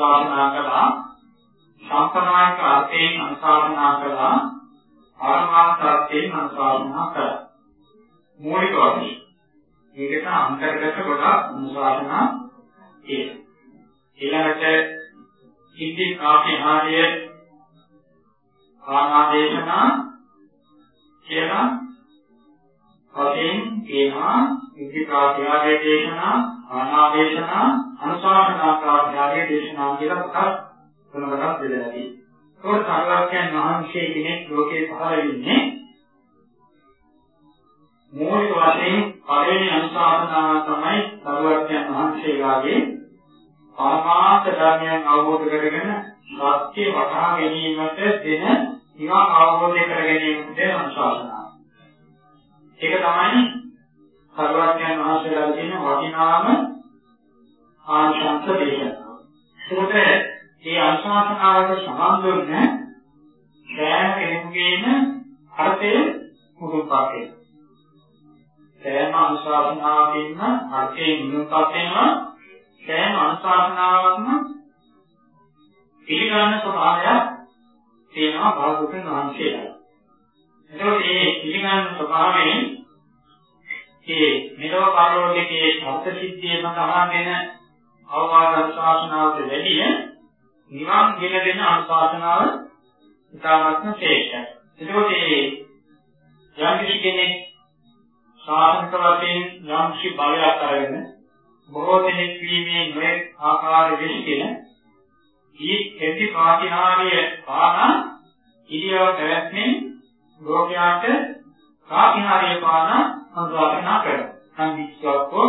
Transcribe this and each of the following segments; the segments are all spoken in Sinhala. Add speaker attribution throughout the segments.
Speaker 1: අනුශාසනා කළා සම්ප්‍රදායික අර්ථයෙන් අනුශාසනා කළා ආරමාර්ථ අර්ථයෙන් අනුශාසනා කළා මූලික වශයෙන් මේකට අන්තර්ගත කොට අනුශාසනා කියන. ඊළඟට ඉන්දි කාපිහාරිය ආනාදේශනා කියලා වශයෙන් කියනවා ඉන්දි කාපිහාරිය දේශනා ආනාදේශනා අනුශාසනා කාපිහාරිය දේශනා කියලා කොටස් තුනකට බෙදලා තියෙනවා. ඒක සාරාක්‍යයන් වහන්සේ කෙනෙක් ලෝකේ පහළ වෙන්නේ මූලික වශයෙන් පළවෙනි අනුශාසනාව තමයි සරුවත්යන් වහන්සේලාගේ පරමාර්ථ ධර්මයන් අවබෝධ කරගෙන සත්‍ය වටහා ගැනීමට දෙන නිවන් අවබෝධ කර ගැනීමට දෙන අනුශාසනාව. ඒක තමයි සරුවත්යන් වහන්සේලා කියන වටිනාම ආශාන්ත දේශනාව. ඒකට මේ අනුශාසනාවට සම්බන්ධ වෙන සෑම කෙනෙකුගේම අර්ථය මුදුන්පත් වෙනවා. සෑම අනුශාසනාවකින්ම අර්ථයෙන් මුදුන්පත් වෙනවා සෑම අනුශාසනාවක්ම පිළිගන්න ස්වභාවයක් තියෙනවා භාගතුන් වහන්සේලා. එතකොට මේ පිළිගන්න ස්වභාවයෙන් මේ මෙලොව පරලෝකයේ අර්ථ සිද්ධිය සඳහා වෙන අවවාද අනුශාසනාවට වැඩිය නිවන් ගෙන දෙන අනුශාසනාව ඉතාමත්ම ශ්‍රේෂ්ඨයි. එතකොට මේ යම් කිසි කෙනෙක් ශාසනික වශයෙන් යම් කිසි බලයක් අරගෙන බොහෝ දෙනෙක් වීමේ නොයෙක් ආකාර විශ්කින ඊ එති පාතිහාරිය පාන ඉරියව පැවැත්මෙන් ලෝකයාට පාතිහාරිය පාන අනුශාසනා කරන සංවිස්සවකෝ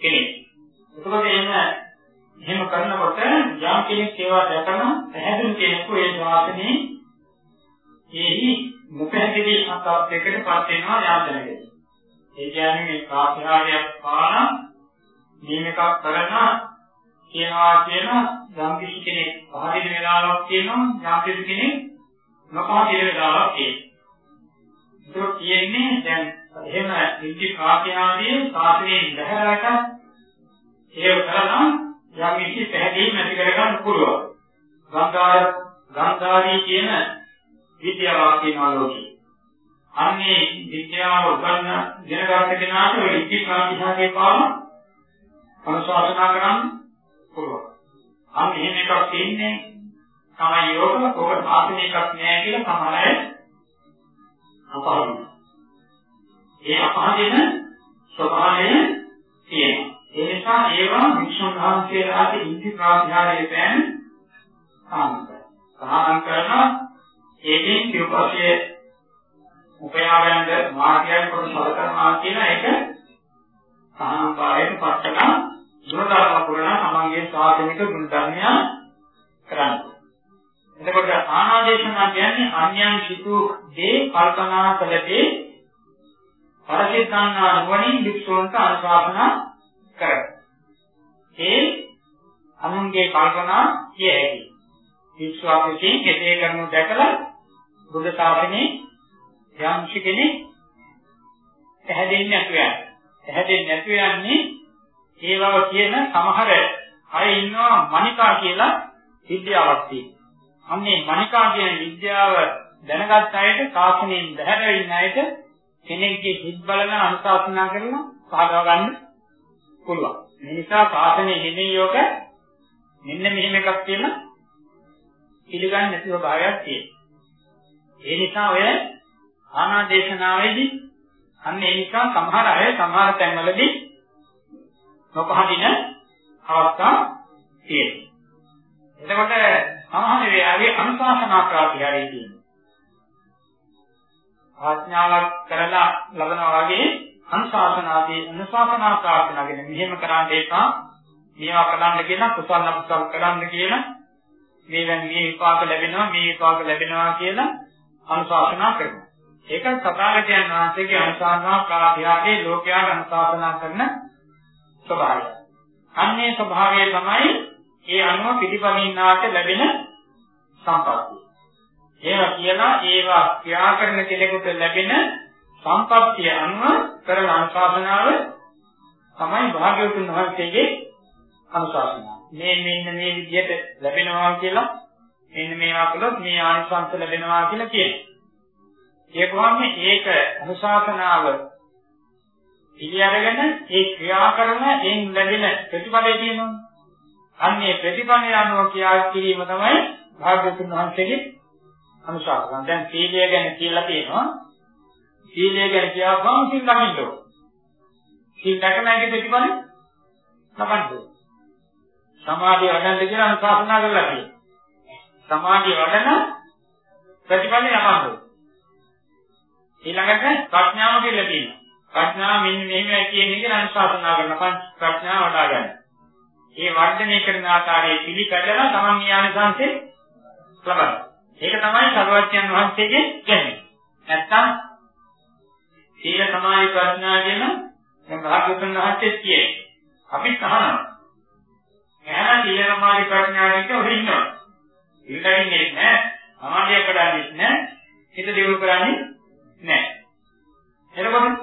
Speaker 1: කෙනෙක්. එතකොට එන්න එහෙම කරනකොට යම් කෙනෙක් ඒවා දැකන පැහැදිලි කෙනෙකු ඒ ශාසනයේ එහි මුපැහැදිලි අත්‍යවශ්‍යකට පත් වෙනවා යාචනකදී. ඒ කියන්නේ මේ ප්‍රාතිහාර්යයක් පාන නියමයක් කරන කියනවා කියන යම් කිසි කෙනෙක් පහදින වෙලාවක් කියනවා යම් කිසි කෙනෙක් නොපහදින වෙලාවක් කියනවා. ඒක කියන්නේ දැන් එහෙම නිත්‍ය ප්‍රාතිහාර්යයේ සාසනයෙන් බහැරට ඒක කරනම් යම් කිසි පැහැදිලිම ඇති කරගන්න පුළුවන්. ගංගා ගංගාදී කියන විද්‍යාවක් තියෙනවා ලෝකේ. අන්නේ විද්‍යාව උගන්න දැනගන්න කෙනාට ඔය ඉතිහාසයේ පාන අනුශාසනා කරන්න පුළුවන්. අන්න එහෙම එකක් තියෙන්නේ තමයි යෝග ඔබ සාසන එකක් නෑ කියලා තමයි අපහසු. ඒ අපහදින ස්වභාවය තියෙනවා. ඒ නිසා ඒවා වික්ෂුන් වහන්සේලාට ඉන්ද්‍රිය ප්‍රාතිහාරයේ පෑන් සාමක. සාහන් කරන ඒකෙන් සිව්පස්සේ උපයාගන්න මාර්ගයන් කොට සලකනවා කියන එක සාහම්පායෙන් පස්සන ගුණධර්ම පුරණ තමන්ගේ සාසනික ගුණධර්මය ආනාදේශනා කියන්නේ අන්‍යයන් සිතු දේ කල්පනා කළ දේ පරිසිද්ධාන්නා නුවණින් වික්ෂෝන්ට අනුශාසනා කරයි. ඒ අනුන්ගේ කල්පනා කිය හැකි. විශ්වාසයෙන් කෙසේ කරනු දැකලා බුද්ධ ශාසනයේ යම් කෙනෙක් පැහැදෙන්නේ නැතුව යනවා. පැහැදෙන්නේ නැතුව යන්නේ ඒ බව කියන සමහර අය ඉන්නවා මනිකා කියලා විද්‍යාවක් තියෙනවා. අන්නේ මනිකා කියන විද්‍යාව දැනගත් අයට ශාසනයෙන් බැහැර ඉන්න අයට කෙනෙක්ගේ හිත් බලන අනුශාසනා කරන සාදව ගන්න පුළුවන්. මේ නිසා ශාසනයේ හිමියෝක මෙන්න මෙහෙම එකක් කියලා පිළිගන්නේ නැතිව භාවයක් තියෙනවා. ඒ නිසා ඔය ආනාදේශනාවේදී අන්න ඒ නිසා සමහර අය සමහර තැන්වලදී නොපහදින අවස්ථා තියෙනවා. එතකොට සමහර වෙලාවේ අනුශාසනා ප්‍රාතිහාරය තියෙනවා. ආඥාවක් කරලා ලබනවා වගේ අනුශාසනාදී අනුශාසනා ප්‍රාර්ථනාගෙන මෙහෙම කරන්න එපා. මේවා කරන්න කියන කුසල අකුසල කරන්න කියන මේවෙන් මේ විපාක ලැබෙනවා මේ විපාක ලැබෙනවා කියලා අනුශාසනා කරනවා. ඒක සතරගතයන් වහන්සේගේ අනුශාසනා ප්‍රාතිහාරයේ ලෝකයාට අනුශාසනා කරන ස්වභාවය. අන්නේ ස්වභාවය තමයි ඒ අනුව පිළිපදින්නාට ලැබෙන සම්පත්තිය. ඒවා කියලා ඒවා ක්‍රියා කරන කෙනෙකුට ලැබෙන සම්පත්තිය අනුව කරන අනුශාසනාව තමයි භාග්‍යවතුන් වහන්සේගේ අනුශාසනාව. මේ මෙන්න මේ විදිහට ලැබෙනවා කියලා මෙන්න මේවා කළොත් මේ ආනිසංස ලැබෙනවා කියලා කියනවා. ඒ කොහොමද ඒක අනුශාසනාව ඉලියරගෙන ඒ ක්‍රියා කරන එයින් ලැබෙන ප්‍රතිඵලය තියෙනවා. අන්නේ ප්‍රතිඵලය අනුව ක්‍රියා කිරීම තමයි භාග්‍යවතුන් වහන්සේගේ අනුශාසන. දැන් සීලය ගැන කියලා තියෙනවා. සීලය ගැන කියවම සීල් ලකින්න ඕන. සීල් දැකනයිගේ ප්‍රතිඵලය ලබන්න ඕන. සමාධිය වඩන්න කියලා අනුශාසනා කරලා තියෙනවා. සමාධිය වඩන ප්‍රතිඵලය ලබන්න ඕන. ඊළඟට ප්‍රඥාව කියලා තියෙනවා. ප්‍රඥාව මෙන්න මෙහෙමයි කියන එක අනුශාසනා කරන ප්‍රඥාව වඩා ගන්න. ඒ වර්ධනය කරන ආකාරයේ පිළිපැදලා තමන් ඥානසංසේ ලබනවා. ඒක තමයි සරුවච්චන් වහන්සේගේ කියන්නේ. නැත්තම් සීල සමාධි ප්‍රඥා කියන දැන් භාග්‍යවතුන් වහන්සේ කියේ. අපි අහනවා. එහෙනම් සීල සමාධි ප්‍රඥා කියන ඔහි ඉන්නවා. ඉල්ලන්නේ නැහැ. සමාධිය කරන්නේ නැහැ. හිත දියුණු කරන්නේ නැහැ. එතකොට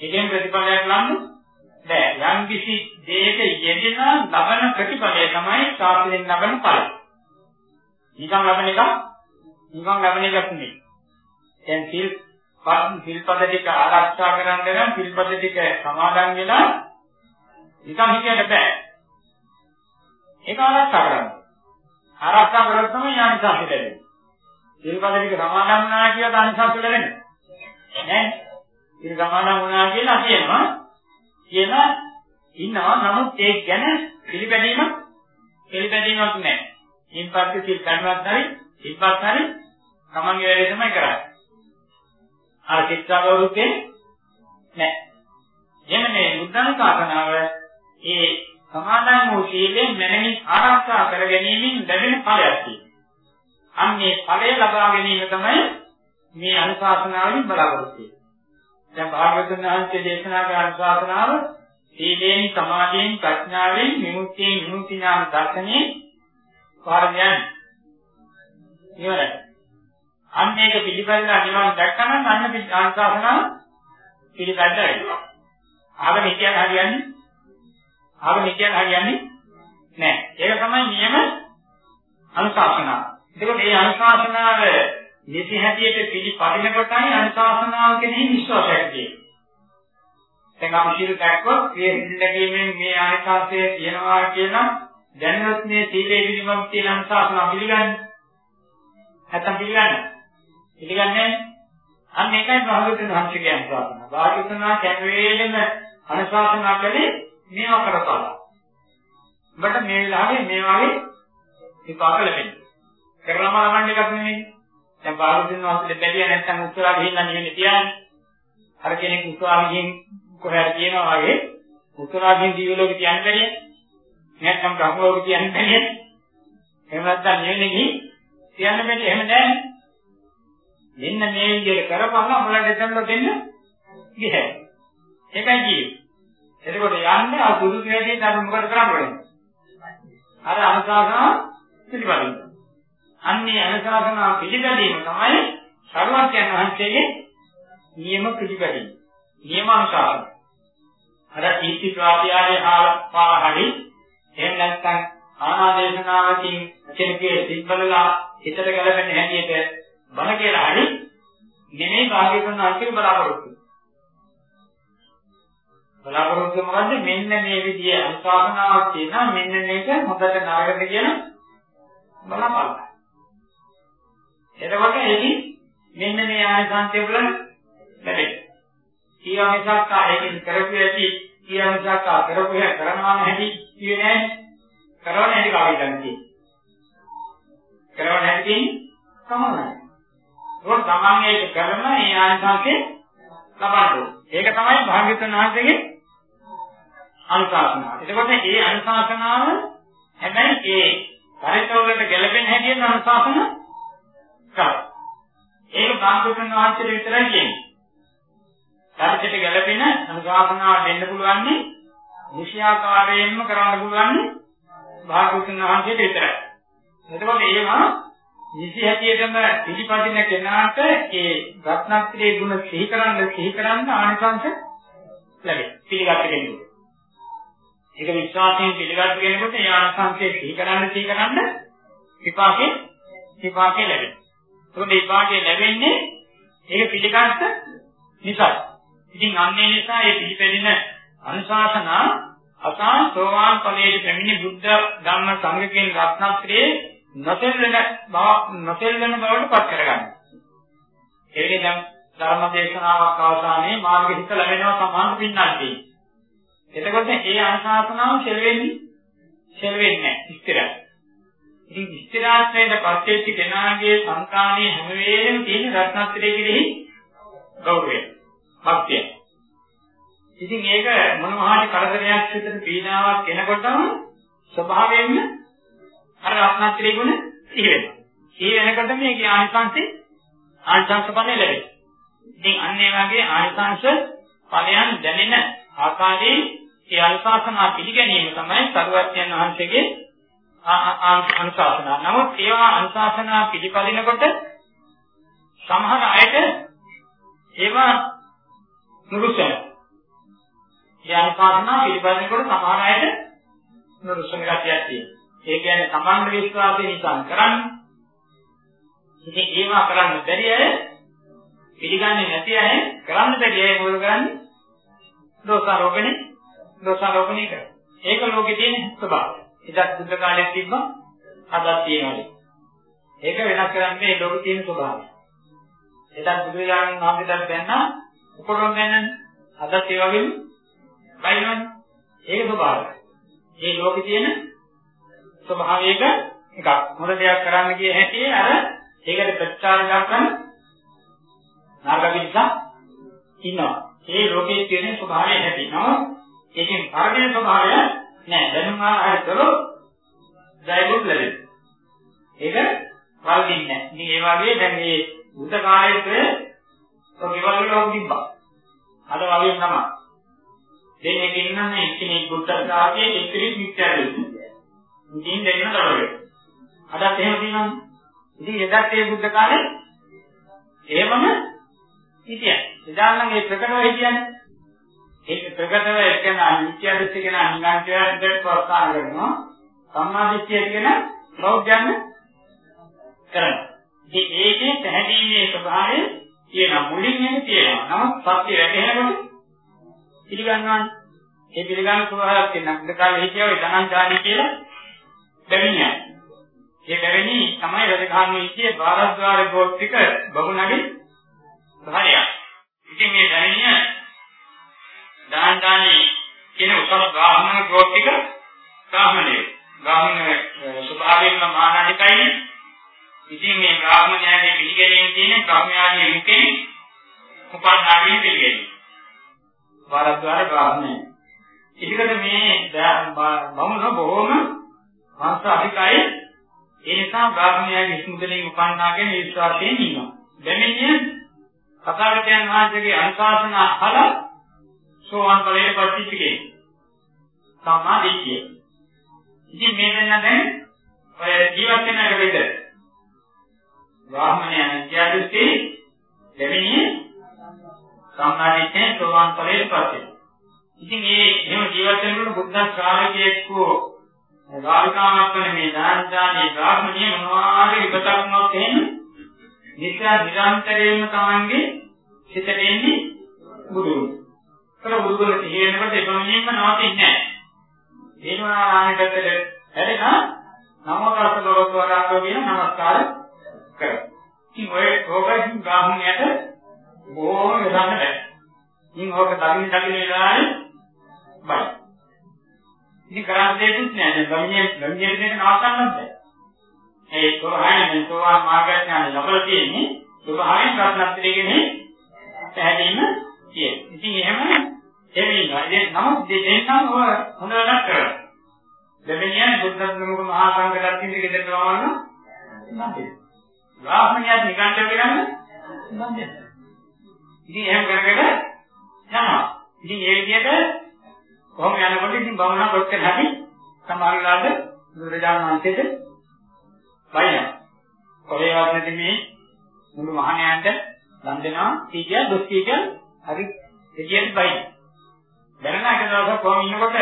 Speaker 1: එකෙන් ප්‍රතිඵලයක් ලබන්න බෑ. යම් කිසි දෙයක යෙදෙන ලබන ප්‍රතිඵලය තමයි සාපේෙන් ලබන ඵලය. නිකන් ලබන එක නිකන් ලබන එකක් නෙවෙයි. දැන් සිල් සිල්පද ටික ආරක්ෂා කරන්න නම් සිල්පද ටික සමාදන් වෙලා නිකන් හිටියට බෑ. ඒක ආරක්ෂා කරන්න. ආරක්ෂා කරොත් තමයි ඥානසත් ලැබෙන්නේ. සිල්පද ටික සමාදන් වුණා කියලා ඥානසත් ලැබෙන්නේ. නෑ. ඉතින් සමාදන් වුණා කියලා කියනවා. කියලා ඉන්නවා. නමුත් ඒක ගැන පිළිපැදීමක් පිළිපැදීමක් නෑ. ඉන්පස්සේ සිල් ගන්නවත් හරි, ඉන්පස් හරි තමන්ගේ වැඩේ තමයි කරන්නේ. අර චිත්තාවරුත්තේ නෑ. එන්න මේ බුද්ධානුශාසනාව ඒ සමාදන් වූ සීලෙන් මනමින් ආරක්ෂා කර ගැනීමෙන් ලැබෙන ඵලයක් තියෙනවා. අන්නේ ඵලය ලබා ගැනීම තමයි මේ අනුශාසනාවෙන් බලාපොරොත්තු වෙන්නේ. දැන් භාග්‍යවතුන් වහන්සේ දේශනා කරන අනුශාසනාව සීලයෙන් සමාධියෙන් ප්‍රඥාවෙන් විමුක්තියෙන් විමුක්ති ඥාන දර්ශනයේ පාරයන් ඉවරයි. අන්න ඒක පිළිපැදලා නිවන් දැක්කම අන්න අනුශාසනාව පිළිපැද්ද වෙනවා. ආගම කියන හරියන්නේ ආගම කියන හරියන්නේ නැහැ. ඒක තමයි නියම අනුශාසනාව. එතකොට මේ අනුශාසනාව නිසි හැටියට පිළිපදින කොටයි අනුශාසනාව කෙනෙහි විශ්වාසයක් තියෙන්නේ. දැන් අමුසිර දැක්කොත් මේ හිඳකීමෙන් මේ ආයතාවය කියනවා කියන දැනුවත් මේ සීලේ පිළිබඳ තියෙන අනුශාසනාව පිළිගන්නේ. නැත්තම් පිළිගන්නේ. පිළිගන්නේ අන්න ඒකයි භාගතුන් වහන්සේගේ අනුශාසනාව. භාගතුන් වහන්සේ කැමවේලෙම අනුශාසනා කළේ මේවා කරපාලා. ඔබට මේ වෙලාවේ මේ වගේ විපාක ලැබෙනවා. කරලම ලබන්න එකක් නෙමෙයි. දැන් බාලදින වාසලේ බැලිය නැත්නම් උත්තරා ගිහින් නෙමෙයි තියන්නේ. අර කෙනෙක් උත්තරා ගිහින් කොහේ කියනවා වගේ උත්තරා ගිහින් දිව්‍ය ලෝකෙ තියන්න බැරිය. නැත්නම් බ්‍රහ්ම ලෝකෙ තියන්න බැරිය. එහෙම නැත්නම් නෙවෙයි ගිහින් කියන්න බැරි එහෙම නැහැ. මෙන්න මේ විදිහට කරපහම අපලට දෙන්න දෙන්න ගිහේ. ඒකයි කියේ. එතකොට යන්නේ ආ සුදු කැදී තමයි මොකද කරන්නේ? අර අනුශාසනා පිළිපදින්න. අන්නේ අනුශාසනා පිළිපැදීම තමයි සර්වඥයන් වහන්සේගේ නියම පිළිපැදීම. නියමානුසාර. අර ඊටි ප්‍රාතිහාරය ආපාහරි එහෙම නැත්නම් ආනාදේශනාවකින් කෙනෙකුගේ සිත්බලලා හිතට ගැලපෙන හැටියට බල කියලා හරි නෙමෙයි භාග්‍යවතුන් වහන්සේ බලාපොරොත්තු. බලාපොරොත්තු මොකද්ද මෙන්න මේ විදිහේ අනුශාසනාවක් තියෙනවා මෙන්න මේක හොඳට නරකද කියන බලපල්ලා. එතකොට එදි මෙන්න මේ ආයතන්තය වල ලැබෙයි. ඊයම මිසක් ආයෙකින් කරපු ඇති ඊයම මිසක් කරපු හැ කරනවා නැති කියේ නෑ. කරවන හැටි කාගෙන් දන්නේ. කරවන හැටි සමානයි. ඒක තමන් ඒක කරන ඒ ආයතන්තේ ලබන්න ඒක තමයි භාග්‍යවතුන් වහන්සේගේ අනුශාසනාව. එතකොට මේ අනුශාසනාව හැබැයි ඒ පරිතෝලට ගැළපෙන හැටියට අනුශාසන කරා. ඒක භාග්‍යවතුන් වහන්සේට විතරයි කියන්නේ. පරිතට ගැළපෙන අනුශාසනාව දෙන්න පුළුවන් නේ නිශ්‍යාකාරයෙන්ම කරන්න පුළුවන් භාග්‍යවතුන් වහන්සේට විතරයි. එතකොට ඒවා නිසි හැටියටම පිළිපදින කෙනාට ඒ රත්නත්‍රයේ ගුණ සිහි කරන්න සිහි කරන්න ආනිසංස ලැබේ. පිළිගත් කෙනෙකුට. ඒක විශ්වාසයෙන් පිළිගත් කෙනෙකුට ඒ ආනිසංසය සිහි කරන්න සිහි කරන්න විපාකේ විපාකේ ලැබේ. ඒකේ විපාකේ ලැබෙන්නේ ඒක පිළිගත්ත නිසා. ඉතින් අන්නේ නිසා ඒ පිළිපැදින අනුශාසනා අසං සෝවාන් ඵලයේ පැමිණි බුද්ධ ධම්ම සංඝ කියන රත්නත්‍රයේ නොතෙල්වෙන බව නොතෙල්වෙන බවට පත් කරගන්න. ඒකේ දැන් ධර්ම දේශනාවක් අවසානයේ මාර්ග හිත ලැබෙනවා සමාන පින්නන්දී. එතකොට ඒ අනුශාසනාව කෙරෙන්නේ කෙරෙන්නේ නැහැ ස්ථිරයි. ඉතින් ස්ථිරාත්මයට පත්වෙච්ච කෙනාගේ සංකාණයේ හැම වෙලේම තියෙන රත්නත්‍රයේ කෙරෙහි ගෞරවය. භක්තිය. ඉතින් ඒක මොනවා හරි කරදරයක් විතර පීඩාවක් එනකොටම ස්වභාවයෙන්ම අර රත්නත්‍රයේ ගුණ සිහි වෙනවා. සිහි වෙනකොට මේකේ ආනිසංසෙ ආනිසංස ඵලෙ ලැබෙනවා. ඉතින් අන්න ඒ වගේ ආනිසංස ඵලයන් දැනෙන ආකාරයේ ඒ අනුශාසනා පිළිගැනීම තමයි සරුවත්යන් වහන්සේගේ අනුශාසනා. නමුත් ඒවා අනුශාසනා පිළිපදිනකොට සමහර අයට ඒවා නුරුස්සන. ඒ අනුශාසනා පිළිපදිනකොට සමහර අයට නුරුස්සන ගතියක් තියෙනවා. ඒ කියන්නේ සමන්ද විශ්වාසය නිසා කරන්නේ. ඉතින් ඒවා කරන්න බැරි අය පිළිගන්නේ නැති අය කරන්න බැරි අය මොකද කරන්නේ? දෝෂාරෝපණේ දෝෂාරෝපණය කරනවා. ඒක ලෝකේ තියෙන ස්වභාවය. ඉතින් බුද්ධ කාලේ තිබ්බා අදත් තියෙනවා. ඒක වෙනස් කරන්නේ මේ ලෝකේ තියෙන ස්වභාවය. එතන බුදුරජාණන් වහන්සේට දැන්න උපරම් දැනන්නේ අදත් ඒ වගේම බයිනවනේ. ඒක ස්වභාවය. මේ ලෝකේ තියෙන ස්වභාවයක එකක්. මොන දෙයක් කරන්න කිය හැටි අර ඒකට ප්‍රතිචාර දක්වන නාගවිද්දා ඉන්නවා. ඒ ලෝකයේ තියෙන ස්වභාවය හැටිනවා. ඒකෙන් පරදින ස්වභාවය නෑ. දැනුම් ආහාර කළොත් ජයගුත් ලැබෙනවා. ඒක වල්දින්නේ නෑ. ඉතින් ඒ වගේ දැන් මේ බුද්ධ කාලයේ ඔය ගෙවල් වල ඔක් තිබ්බා. අද වගේ තමයි. දෙන්නේ ඉන්නන්නේ කෙනෙක් බුද්ධ ශාසනයේ එක්කෙනෙක් මිත්‍යාදෘෂ්ටි. ඉතින් දෙන්න තමයි. අදත් එහෙම තියෙනවා. ඉතින් එදත් ඒ බුද්ධ කාලේ එහෙමම හිටියා. එදා නම් ඒ ප්‍රකටව හිටියන්නේ. ඒක ප්‍රකටව එකන අනිත්‍ය දෘෂ්ටි කියන අනිත්‍යයට ප්‍රස්තාන කරනවා. සම්මා දිට්ඨිය කියන බෞද්ධයන් කරනවා. ඉතින් ඒකේ පැහැදීමේ ස්වභාවය තියෙන මුලින් එහෙම තියෙනවා. නමුත් සත්‍ය වැටහෙනකොට පිළිගන්නවා. ඒ පිළිගන්න ස්වභාවයක් තියෙනවා. බුද්ධ කාලේ හිටියා ඔය ධනංජානි කියලා දෙවියන්. ඒ දෙවෙනි තමයි රජගහනුවේ ඉච්චේ බාරද්වාර ගෝත්‍රික බහුණඩි භාර්යාව. ඉතින් මේ දෙවියන් දාන්දානි කියන උසස් බ්‍රාහ්මණ ගෝත්‍රික බ්‍රාහ්මණය. බ්‍රාහ්මණ ස්වභාවයෙන්ම මානනිකයි. ඉතින් මේ බ්‍රාහ්මණයාගේ පිළිගැනීම තියෙන බ්‍රාහ්මණයාගේ මුකේ උපන්නාගේ පිළිගැනීම. බාරද්වාර බ්‍රාහ්මණය. ඉතිකට මේ බමුණ බොහොම වංශ අධිකයි ඒ නිසා බ්‍රාහ්මණයාගේ ඉස්මුදලින් උපන්නා කියන විශ්වාසයෙන් ඉන්නවා. දෙමිනිය කතාවකයන් වහන්සේගේ අනුශාසනා අහලා සෝවාන් ඵලයට පත්විච්ච කෙනෙක්. සම්මා දිට්ඨිය. ඉතින් මේ වෙන දැන් ඔය ජීවත් වෙන එක විතර. බ්‍රාහ්මණයන් කියද්දී දෙමිනිය සම්මා දිට්ඨියෙන් සෝවාන් ඵලයට පත් වෙනවා. ඉතින් මේ එහෙම ජීවත් වෙනකොට බුද්ධ ශ්‍රාවකයෙක් හෝ රාජකාමක් වෙන මේ දානදානී බ්‍රාහ්මණිය මොනවාගේ ඉබතක් නොත් එහෙම නිසා නිරන්තරයෙන්ම තමන්ගේ සිතට එන්නේ බුදුන්. ඒක බුදුන් කියනකොට එපමණින්ම නවතින්නේ නැහැ. ඒනවා ආනිකට හැදෙනා නමෝ තස්ස භගවතු වරහතෝ කියන නමස්කාර කරා. ඉතින් ඔය ඕකකින් බ්‍රාහ්මණයට බොහොම වෙනන්න බෑ. ඉතින් ඕක දකින්න දකින්න වෙලාවේ බයි. ඉතින් කරන්න දෙයක් නෑ. දැන් ගම්මිය ගම්මිය දෙක නවත්තන්නත් බෑ. ඒ සෝහායන සෝවා මාර්ගඥාන ලැබලා තියෙන්නේ සෝහායන ප්‍රශ්නත්‍රයේනේ පැහැදිලිම කියන. ඉතින් එහෙම එමිනවා. ඒ නමුත් දෙන්නම් ඔය හොඳ වැඩක් කරා. දෙවෙනියන් බුද්ධ ප්‍රමුඛ මහා සංඝරත්නයේ ගෙදරට වවන්න නැහැ. බ්‍රාහ්මණයත් නිකන්ට කරන්නේ නැහැ. ඉතින් එහෙම කරගෙන යනවා. ඉතින් ඒ විදිහට කොහොම යනකොට ඉතින් භවනා කොච්චර හරි සමහර වෙලාවට බුදුරජාණන් වහන්සේට බයිනවා. කොහේවත් නැති මේ මුළු මහණයන්ට දන් දෙනවා කීකිය දුක් කීකිය හරි එදියෙන් බයි. දැනන එක දවසක් කොහොම ඉන්නකොට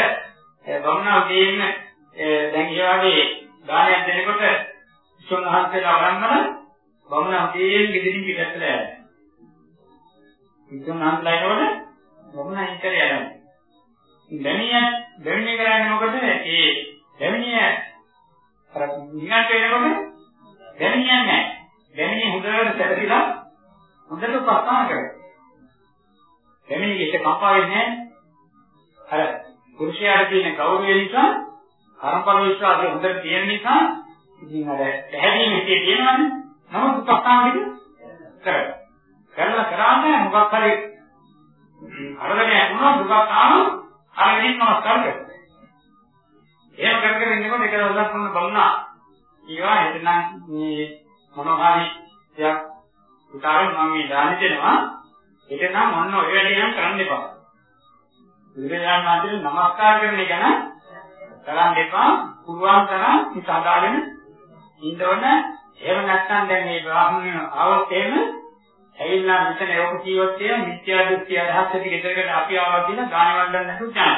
Speaker 1: භවනා උදේින් දැන් ඒ වගේ දානයක් දෙනකොට විශ්වනාහන්සේලා වරන්මන භවනා උදේින් ගෙදරින් පිටත් වෙලා යනවා. විශ්වනාහන්සේලා එනකොට භවනා ඉතර යනවා. දැනිය දැනිය කරන්නේ මොකද? ඒ දැනිය අර නිගන්ට වෙනකොට දැනිය නැහැ. දැනිය හොඳට සැලසිලා හොඳට උපස්ථාන කරනවා. දැනිය එක කම්පා වෙන්නේ අර පුරුෂයාට තියෙන ගෞරවය නිසා කර්මඵල විශ්වාසය හොඳට තියෙන නිසා ඉතින් අර පැහැදිලි හිතේ තියෙනවනේ. නමුත් උපස්ථාන දෙක කරනවා. කරලා කරාම මොකක් හරි අරගෙන වුණා දුකක් ආවොත් ආයෙත් නමස්කාර කරනවා. එහෙම කරගෙන ඉන්නකොට ඒක දවසක් මොන බලුණා. ඊවා එතන මේ මොනවාරි දෙයක් උදාරෙන් මම මේ දාන දෙනවා. ඒක නම් මොන ඔය වැඩේ නම් කරන්න එපා. බුදුරජාණන් වහන්සේ නමස්කාර කරන එක නම් කරන්න එපා. පුරුවන් තරම් හිත හදාගෙන ඉන්න ඕන. එහෙම නැත්නම් දැන් මේ බ්‍රාහ්මණ ආවොත් එහෙම ඇවිල්ලා මෙතන යොමු කීවොත් එය මිත්‍යා දෘෂ්ටි අදහස් ඇති ගෙදරකට අපි ආවා කියන ගාන වණ්ඩන්න නැතුව යනවා.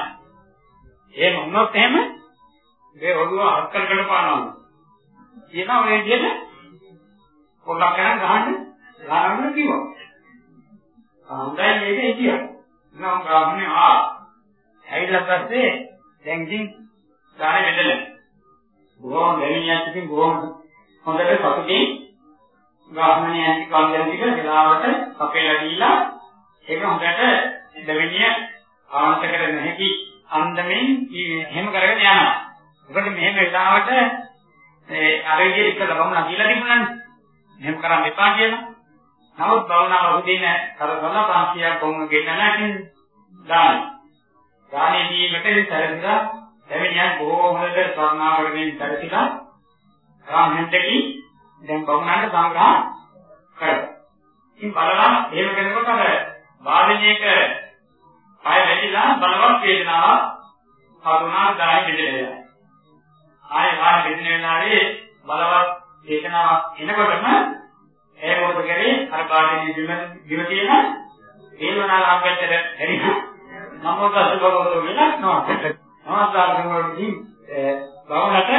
Speaker 1: එහෙම වුණොත් එහෙම මේ ඔළුව හත්කලකට පානවා. කියන ඔය විදිහට පොඩ්ඩක් කරන් ගහන්න ගහන්න කිව්වා. හොඳයි මේක හිතියා. නම් බ්‍රාහ්මණය ආ. ඇවිල්ලා පස්සේ දැන් ඉතින් ගාන වෙදලා. බොහොම දෙවියන් ඉතින් බොහොම හොඳට සතුටින් බ්‍රාහ්මණය ඇති කන්දර ටික වෙලාවට කපේලා දීලා ඒක හොඳට දෙවෙනිය ආන්ත කර නැති අන්දමින් එහෙම කරගෙන යනවා. මොකද මෙහෙම වෙලාවට ඒ අර විදිහට එක ලබමුණා කියලා තිබුණානේ. එහෙම කරන්න එපා කියලා. නමුත් භවනා වහුදීන කරගන්න පාන්තියක් බොන්න ගෙන්න නැහැ දාන. දානේ දීමට සැරසිලා දෙවෙනියන් බොහෝ හොඳට ස්වර්ණාවරණයෙන් සැරසිලා රාමහෙන්දකී දැන් බමුණන්ට සංග්‍රහ කරනවා. ඉතින් බලලා එහෙම කරනකොට අර වාදනයක ආය වැටිලා බලවත් වේදනාවක් හඳුනා ගන්න බෙදෙනවා. ආය වාය බෙදෙන වෙලාවේ බලවත් වේදනාවක් එනකොටම ඒ මොකද කරේ අර පාඩේ දිව දිව තියෙන හේලනාලාංගයට හැරිලා නමෝ තස් භගවතු වෙලා නෝ නමස්කාර කරනකොට බවුණට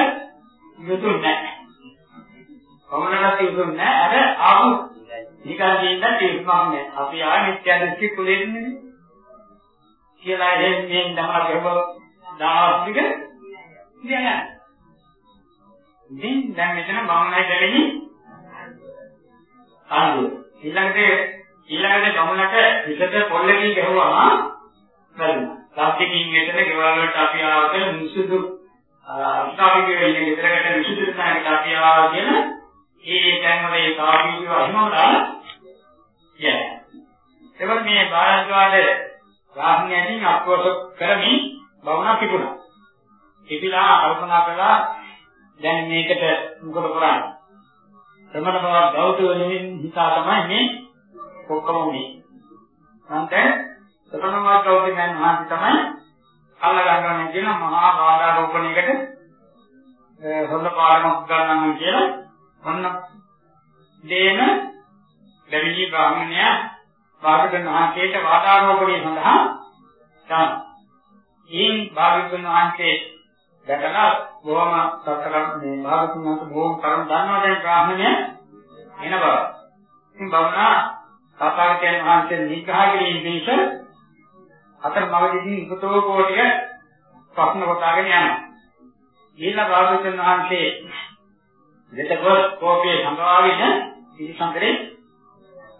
Speaker 1: යුතුය නැහැ. කොමනකට ඉදුන්නේ නැහැ. අර ආපු නිකන් දෙන්න තේරුමක් නැහැ. අපි ආ මිත්‍යා දෘෂ්ටි කුලෙන්නේ කියලා එහෙන් මෙන් තමයි ගම දාස්තික ඉතින් ඉතින් දැන් මෙතන බමුණයි දෙවෙනි ආලු ඊළඟට ඊළඟට ගමනට විකට පොල්ලකින් ගහුවාම බැලුවා. ප්ලාස්ටිකින් මෙතන ගෙවල් වලට අපි ආවකල මිසුදු අස්ථාපිකයේ ඉන්න ගෙදරකට මිසුදු තමයි අපි ආවා කියන ඒ තැන්වල ඒ කාපීව අහිමම දාලා යනවා. එතකොට මේ බාරද්වාර රාහුණයන්ගෙන් අපෝස කරමින් බවුණක් තිබුණා. තිබිලා කල්පනා කළා දැන් මේකට මොකද කරන්නේ? ප්‍රමණ බව ගෞතම නෙවෙයි හිතා තමයි මේ ඔක්කොම උනේ. නැන්ද ප්‍රමණ බව ගෞතම යන මහන්සි තමයි අල්ල ගන්නවා කියන මහා වාදාරෝපණයකට හොඳ පාඩමක් ගන්නවා කියලා ඔන්න දේන දෙවිලි බ්‍රාහ්මණයා භාගතුන් වහන්සේට වාදාරෝපණය සඳහා යනවා. ඊන් භාගතුන් වහන්සේ දැකලා බොහොම සත්කම් මේ භාගතුන් වහන්සේ බොහොම කරුණ දන්නවා දැන් බ්‍රාහ්මණය එන බව. ඉතින් බවනා තථාගතයන් වහන්සේ නිග්‍රහ කිරීම පිණිස අතර මගදී උපතෝ කෝටිය ප්‍රශ්න කොටාගෙන යනවා. ඊළඟ භාගතුන් වහන්සේ දෙතකොත් කෝපිය සංගාවින පිළිසඳරේ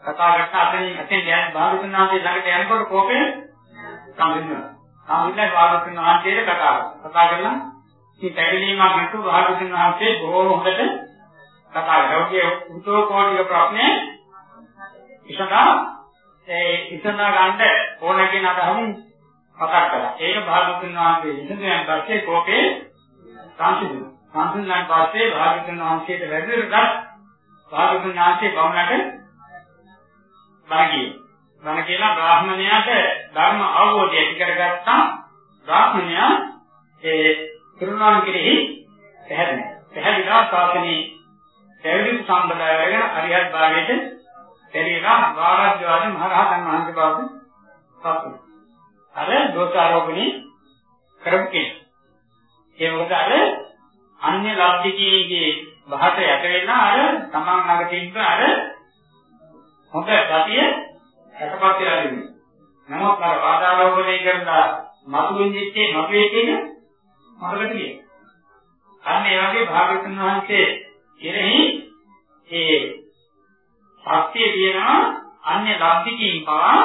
Speaker 1: කතා කරන අතරින් අතෙන් යන භාගතුන් වහන්සේ ළඟට යනකොට කෝපය සම්පූර්ණ. සම්පූර්ණ භාගතුන් වහන්සේට කතා කරනවා. කතා කරලා ඉතින් පැහැදිලිමක් නැතුව භාගතුන් වහන්සේ බොහොම හොඳට කතා කරනවා. ඔහුගේ උතෝ කෝටික ප්‍රශ්නේ ඉස්සනා ඒ ඉස්සනා ගන්න ඕන කියන අදහමින් කතා කළා. ඒක භාගතුන් වහන්සේ ඉස්සෙන් පස්සේ කෝපේ සංසිඳුණා. සංසිඳුණාන් පස්සේ භාගතුන් වහන්සේට වැඩිරට භාගතුන් වහන්සේ බවුණට බණගියේ. බණ කියලා බ්‍රාහ්මණයාට ධර්ම අවබෝධය ඇති කරගත්තා. බ්‍රාහ්මණයා ඒ කරුණාන් කෙරෙහි පැහැදිලි. පැහැදිලා ශාසනයේ පැවිදි සම්බදාය වෙන අරියත් භාවයට පෙරේලා වාරද්වාදී මහරහතන් වහන්සේ බවට පත් වුණා. අර දෝෂ ආරෝපණي කරපු කෙනෙක්. ඒ මොකද අර අන්‍ය ලබ්ධිකීගේ බහට යට වෙලා අර තමන් ළඟ තිබ්බ අර හොඳ ගතිය යටපත් වෙලා තිබුණා. නමුත් අර වාදාලෝකණය කරලා මතුවෙන්නේ මතුවේ කියන මතක තියෙනවා. අන්න ඒ වගේ භාග්‍යවතුන් වහන්සේ කෙරෙහි ඒ ශක්තිය තියෙනවා අන්‍ය ලබ්ධිකීන් පවා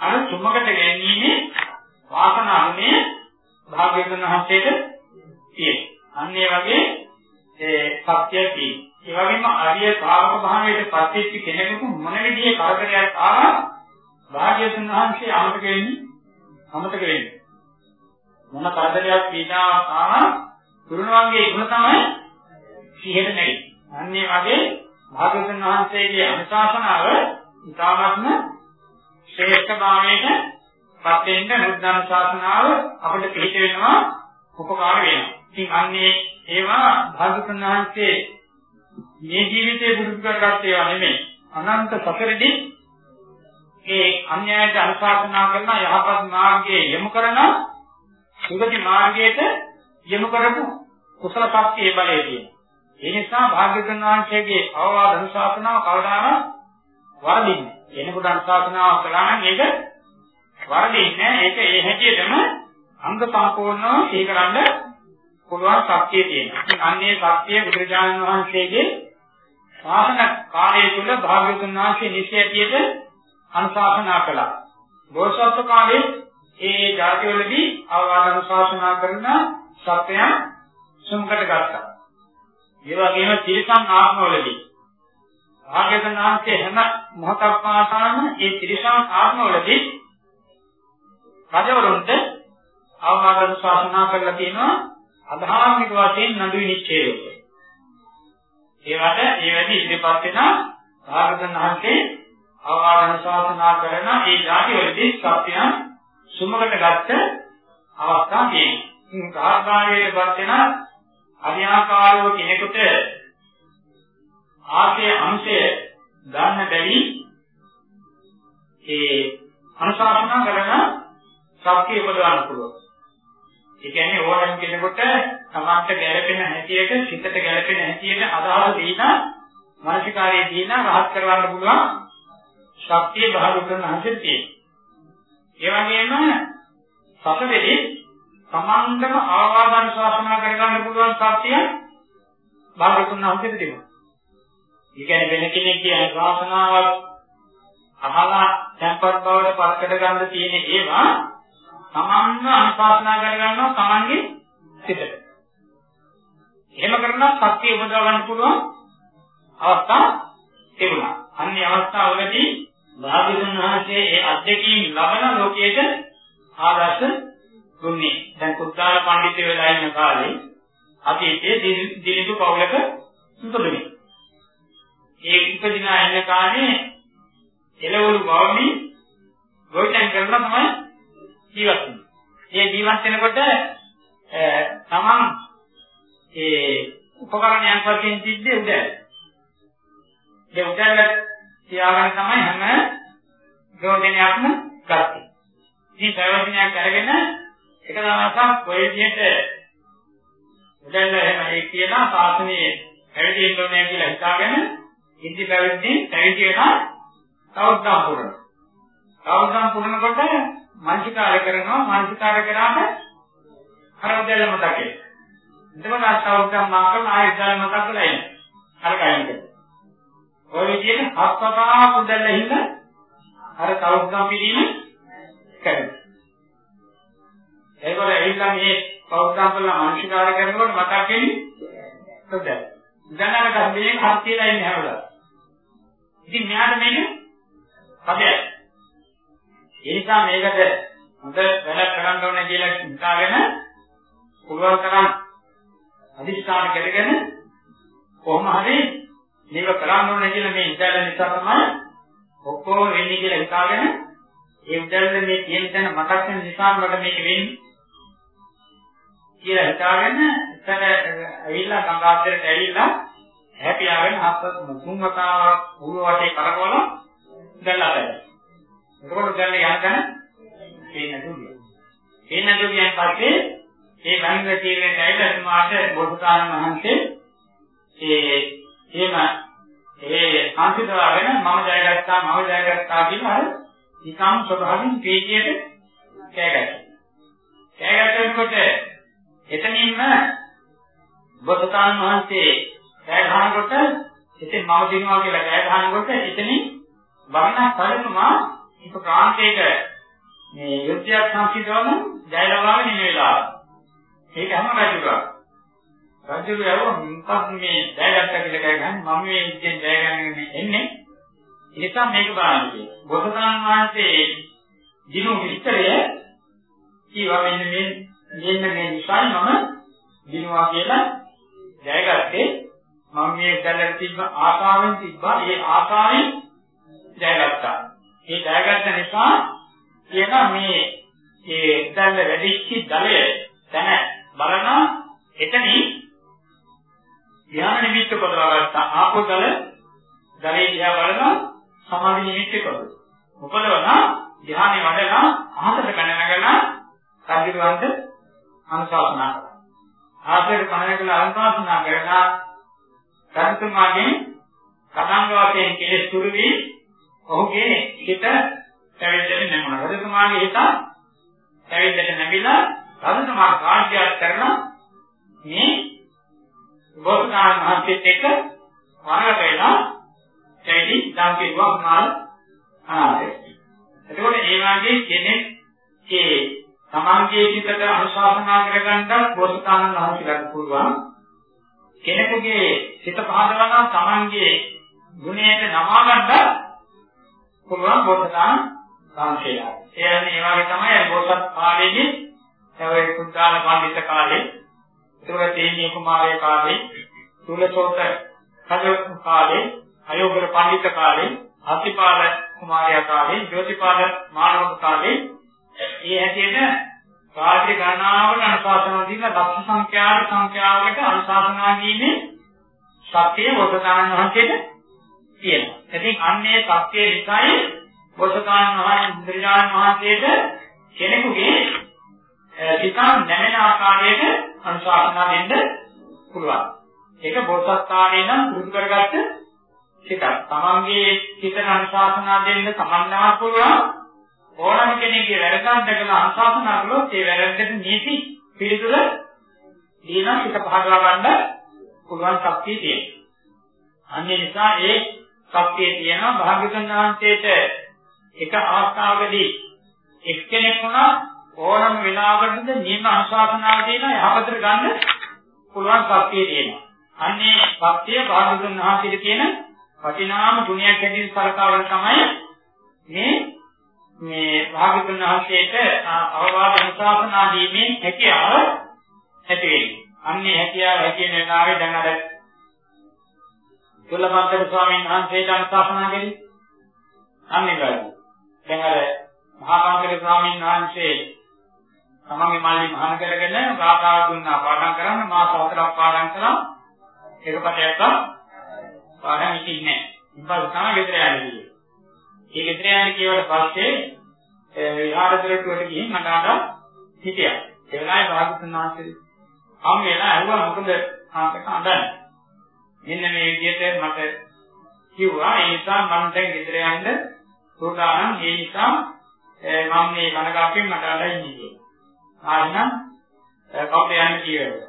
Speaker 1: අර සුමකට ගැනීමේ වාසනාවනේ භාග්‍යවතුන් වහන්සේට තියෙනවා. අන්න ඒ වගේ ඒ සත්‍යය තියෙනවා. ඒ වගේම ආර්ය ශ්‍රාවක භාවයට පත්වෙච්ච කෙනෙකුට මොන විදිහේ කරදරයක් ආවා භාග්‍යවතුන් වහන්සේ අමතක වෙන්නේ අමතක වෙන්නේ මොන කරදරයක් පීඩාවක් ආවා ගුරුණවන්ගේ ගුණ තමයි සිහියට නැගෙන්නේ අන්නේ වගේ භාග්‍යවතුන් වහන්සේගේ අනුශාසනාව ඉතාමත්ම ශ්‍රේෂ්ඨ භාවයට පත් වෙන්න බුද්ධ ශාසනාව අපිට පිළිට වෙනවා උපකාර වෙනවා. ඉතින් අන්නේ ඒවා භාග්‍යවතුන් වහන්සේ මේ ජීවිතේ පුරුදු කරගත්ත ඒවා නෙමෙයි. අනන්ත සතරෙදි ඒ අන්‍යයට අනුශාසනා කරන යහපත් මාර්ගයේ යොමු කරන සුගති මාර්ගයට යොමු කරපු කුසල ශක්තියේ බලය තියෙනවා. ඒ නිසා භාග්‍යවතුන් වහන්සේගේ අවවාද අනුශාසනාව කවදාම වරදින්නේ. එනකොට අනුශාසනාව කළා නම් ඒක වරදින්නේ නැහැ. ඒක ඒ හැටියටම අංග සම්පූර්ණව සීකරන්න පුළුවන් ශක්තිය තියෙනවා. ඉතින් අන්නේ ශක්තිය බුදුරජාණන් වහන්සේගේ ශාසන කාලය තුල භාග්‍යවතුන් වහන්සේ නිශ්චයතියට අනුශාසනා කළා. බෝසත් කාලේ ඒ ජාතිවලදී අවවාද අනුශාසනා කරන සත්‍යයන් සුන්කට ගත්තා. ඒ වගේම තිරිසන් ආත්මවලදී භාග්‍යවතුන් වහන්සේ හැම මොහොතක් පාසාම ඒ තිරිසන් ආත්මවලදී රජවරුන්ට අවවාද අනුශාසනා කරලා තියෙනවා අධාර්මික වශයෙන් නඩු විනිශ්චයය. ඒවට ඒ වැඩි ඉදිරිපත් වෙන භාගතුන් වහන්සේ අවවාදන ශාසනා කරන ඒ ධාටි වලදී සත්‍යයන් සුමකට ගත්ත අවස්ථා තියෙනවා. කාර්යාලයේපත් වෙන අධ්‍යාකාරව කෙනෙකුට ආසේ අංශය ගන්න බැරි ඒ අනුශාසනා කරන ශක්තිය උපදවන්න පුළුවන්. ඒ කියන්නේ ඕනම කෙනෙකුට සමාන්ත ගැළපෙන හැටියට සිතට ගැළපෙන හැටියට අදහස දීලා මානසිකාරයේ දීලා රහත් කරවන්න පුළුවන් ශක්තිය බහුතරන හදෙත් තියෙනවා. ඒ වගේම සසරෙදි සමාන්තම ආවාදන ශාසනා කරගන්න පුළුවන් ශක්තිය බහුතරන හදෙත් තියෙනවා. ඒ කියන්නේ වෙන කෙනෙක් කියන ශාසනාවක් අහලා tempat බවට පත් කර ගන්න තියෙන ඒවා තමන්ව අනුශාසනා කරගන්නවා තමන්ගේ සිතට. එහෙම කරනවා සත්‍ය උපදව ගන්න පුළුවන් අවස්ථා තිබුණා. අන්නේ අවස්ථාවලදී භාග්‍යවතුන් වහන්සේ ඒ අධ්‍යක්ීම් ලබන ලෝකයට ආදර්ශ දුන්නේ. දැන් කුත්තාල පඬිතු වෙලා ඉන්න කාලේ අතීතයේ දිලිඳු පවුලක ඉපදුනේ. ඒ ඉපදිනා ඉන්න කාලේ එළවලු බවමි ගොවිතැන් කරලා තමයි ජීවත් වෙන්නේ. ඒ ජීවත් වෙනකොට තමන් ඒ උපකරණයන් වශයෙන් තිබ්බේ උදැල්ල. ඒ උදැල්ල තියාගෙන තමයි හැම ගෝධනයක්ම ගත්තේ. ඉතින් ප්‍රයෝජනයක් අරගෙන එක දවසක් ඔය විදිහට උදැල්ල එහෙම ඒ කියලා සාසනයේ පැවිදි වෙන්න කියලා හිතාගෙන ඉන්දි පැවිදි පැවිදි වෙනා තවුද්දම් පුරන. තවුද්දම් පුරනකොට මානසිකාර කරනවා මානසිකාර කරාට අර උදැල්ල මතකේ. එතකොට අර තවුද්දම් මාකම ආයෙත් උදැල්ල මතක් වෙලා එන්නේ. අර කයින්ද. ඔය විදිහට හත්වතා උදැල්ල හිඳ අර තවුද්දම් පිළිම කරනවා. ඒකවල ඇවිල්ලා මේ පෞද්ගලික කරලා මානසිකාර කරනකොට මතක් වෙන්නේ උදැල්ල. දැන් අර ගම්බියෙන් හත් කියලා ඉන්නේ හැමදාම. ඉතින් මෙයාට මේක සබයයි. ඒ නිසා මේකට හොඳ වැඩ කරන්න ඕනේ කියලා හිතාගෙන පුළුවන් තරම් අදිස්ථාන කරගෙන කොහොම හරි මේක කරන්න ඕනේ කියලා මේ ඉඳලා නිසා තමයි ඔක්කොම වෙන්නේ කියලා හිතාගෙන ඒ උදැල්ල මේ තියෙන තැන මතක් වෙන නිසා මට මේක වෙන්නේ කියලා හිතාගෙන එතන ඇවිල්ලා ගංගාද්දරට ඇවිල්ලා හැපියාගෙන හත් තුන් වතාවක් උළු වටේ කරකවලා දැල්ලා බැලුවා. එතකොට දැල්ල යනකන පේන්නේ දුන්නේ. පේන්නේ දුන්නේ පස්සේ ඒ මහින්ද තීරණයට ඇවිල්ලා මාට බොදුතාන මහන්සේ ඒ එහෙම ඒ සංසිඳවාගෙන මම ජයගත්තා මම ජයගත්තා කියලා අර නිකම් ස්වභාවයෙන් පීතියට කෑගත්තා. කෑගත්තකොට එතනින්ම බොදුතාන මහන්සේ කෑ ගහනකොට ඉතින් මම දිනවා කියලා කෑ ගහනකොට එතනින් වර්ණ පරිතුමා එක ප්‍රාන්තයක මේ යුද්ධයක් සංසිඳවම ජය ලබාගෙන ඉන්න වෙලාව. ඒක හැම රජුගා. රජුගේ යව මොකක්ද මේ ජයගත්ත කියලා කෑ ගහන්නේ මම මේ ඉතින් ජය ගන්න එන්නේ. ඒ නිසා මේක බලන්නේ. බොසතාන් වහන්සේ දිනු විස්තරය කීවා මෙන්න මේ මෙන්න මේ නිසා මම දිනුවා කියලා ජයගත්තේ මම මේ දැල්ලට තිබ්බ ආකාරයෙන් තිබ්බා ඒ ආකාරයෙන් ජයගත්තා. ඒ ජයගත්ත නිසා කියන මේ ඒ දැල්ල වැඩිච්ච දලය දැන බලන එතනින් ධ්‍යාන නිමිත්ත පදවා ගත්තා. ආපෝදල දලේ දිහා බලන සමාධි නිමිත්ත පදව. උපදවන ධ්‍යානෙ වඩලා අහසට පැන නැගලා කන්දිරවන්ත අනුශාසනා කරා. ආපේට පැන නැගලා අනුශාසනා කරලා රජතුමාගෙන් කතංග වශයෙන් කෙලෙස් තුරු වී ඔහුගේ හිත පැවිද්දෙන්නේ නැමුණා. රජතුමාගේ හිත පැවිද්දට නැමිලා රජතුමා කාර්යයක් කරන මේ බෝසතාණන් වහන්සේත් එක්ක වරකට වෙලා පැවිදි දාම්කේ වහනාල ආවේ. එතකොට ඒ වගේ කෙනෙක් ඒ තමන්ගේ හිතට අනුශාසනා කරගන්නත් බෝසතාණන් වහන්සේලාට පුළුවන්. කෙනෙකුගේ සිත පහදවන තමන්ගේ ගුණයට නමා ගන්න පුළුවන් බෝසතාන් කාංශේලා. ඒ කියන්නේ ඒ වගේ තමයි බෝසත් කාලේදී ඒ කුද්දාල පඬිත් කාලේ, ඒතකොට තේජී කුමාරයේ කාලේ, තුලසෝත කජ කාලේ, අයෝගර පඬිත් කාලේ, අතිපාල කුමාරයා කාලේ, ජෝතිපාල මානව කාලේ මේ හැටියට රාජ්‍ය ගණනාවට අනුශාසනා දීලා ලක්ෂ සංඛ්‍යාවට සංඛ්‍යාවකට අනුශාසනා දීමේ ශක්තිය බෝසතාණන් වහන්සේට තියෙනවා. ඉතින් අන්නේ ශක්තිය නිසායි බෝසතාණන් වහන්සේ වහන්සේට කෙනෙකුගේ සිතන් නැමෙන ආකාරයට අනුශාසනා දෙන්න පුළුවන්. ඒක බෝසත්කාරේ නම් පුරුදු කරගත්ත සිතක්. තමන්ගේ සිතන අනුශාසනා දෙන්න තමන්නවා පුළුවන්. ඕනම කෙනෙක්ගේ වැරදක් දැකලා අනුශාසනා කළොත් ඒ වැරද්දට නීති පිළිතුර දීන හිත පහදවා ගන්න පුළුවන් ශක්තිය තියෙනවා. අන්න ඒ නිසා ඒ ශක්තිය තියෙනවා භාග්‍යවතුන් වහන්සේට එක අවස්ථාවකදී එක්කෙනෙක් වුණා ඕනම වෙලාවකද නියම අනුශාසනාව තියෙන යහපතට ගන්න පුළුවන් ශක්තිය තියෙනවා. අන්නේ ශක්තිය භාග්‍යවතුන් වහන්සේට තියෙන වටිනාම ගුණයක් හැටියට සලකවල තමයි මේ මේ භාග්‍යවතුන් වහන්සේට අවවාද අනුශාසනා දීමේ හැකියාව ඇති වෙන්නේ. අන්නේ හැකියාව හැකියන වෙලාවේ දැන් අර තුලපන්තක ස්වාමීන් වහන්සේට අනුශාසනා කළේ. අන්නේ ගාලා. දැන් අර මහා පන්තක ස්වාමීන් වහන්සේ තමන්ගේ මල්ලි මහාන කරගෙන ගාථා දුන්නා පාඩම් කරන්න මාස හතරක් පාඩම් කළා. ඒක පටයක්ක පාඩම් ඉතින්නේ නැහැ. ඉතින් තමයි ගෙදර යන්නේ. ඒ ගෙදර යන්නේ කියවට පස්සේ විහාර දොරටුවට ගිහින් නඩාඩා හිටියා. ඒ වෙලාවේ භාගතුන් වහන්සේ හම් වෙලා ඇහුවා මොකද කාකට අඬන්නේ? මෙන්න මේ විදිහට මට කිව්වා ඒ නිසා මම දැන් ගෙදර යන්න සූදානම් ඒ නිසා මම මේ කනගාටුවෙන් මට අඬන්නේ කියලා. ආයෙනම් කවුද යන්නේ කියලා.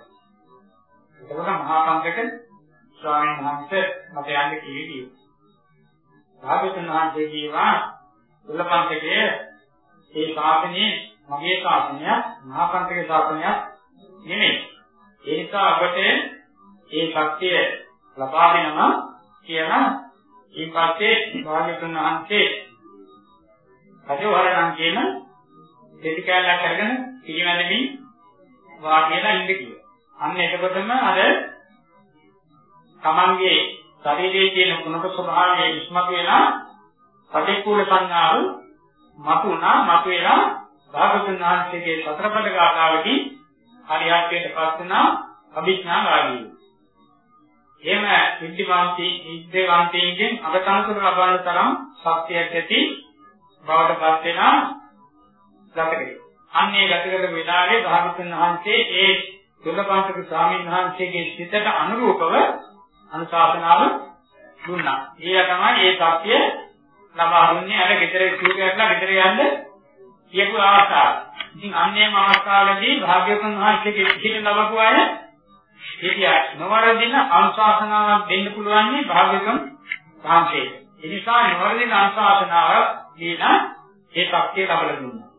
Speaker 1: එතකොට මහා පන්තක ස්වාමීන් වහන්සේ මට යන්න කිව්වේ. භාගතුන් වහන්සේ කියවා දුල්ලපන්තකයේ ඒ ශාසනයේ මගේ ශාසනයක් මහා පන්තකේ ශාසනයක් නෙමෙයි. ඒ නිසා අපට ඒ ශක්තිය ලබා දෙනවා කියලා ඊපස්සේ භාග්‍යතුන් වහන්සේ රජවරණන් කියන දෙටි කැලක් අරගෙන පිළිවැදමින් වාඩිලා ඉඳ කිව්වා. අන්න එතකොටම අර තමන්ගේ ශරීරයේ තියෙන කුණක ස්වභාවය ඉස්මතු වෙලා පටික්කුල සංඥාව මතුණා මතුවලා භාගතුන් වහන්සේගේ සතරපද ගාථාවදී හරියටට පස් වෙනා අභිඥා රාගී. එහෙම ඉද්ධිමාන්ති ඉද්ධේකාන්තයෙන් අගතනසුර ලබන තරම් ශක්තියක් ඇති බවට පස් වෙනා ගතකේ. අන්නේ ගතකල වෙලාවේ භාගතුන් වහන්සේ ඒ දුර්ලභාන්තක ස්වාමීන් වහන්සේගේ සිතට අනුරූපව අනුශාසනාව දුන්නා. ඒක තමයි ඒ සත්‍ය ලබා දුන්නේ අර ගෙදර ඉස්සුවකටලා ගෙදර යන්න කියපු අවස්ථාව. ඉතින් අන්නේම අවස්ථාවේදී භාග්‍යවතුන් වහන්සේගේ පිළිහිට ලබපු අය හිටියා. නොවරදින අනුශාසනාවක් දෙන්න පුළුවන් නේ භාග්‍යවතුන් වහන්සේ. ඒ නිසා නොවරදින අනුශාසනාවක් දීලා ඒ සත්‍ය ලබා දුන්නා.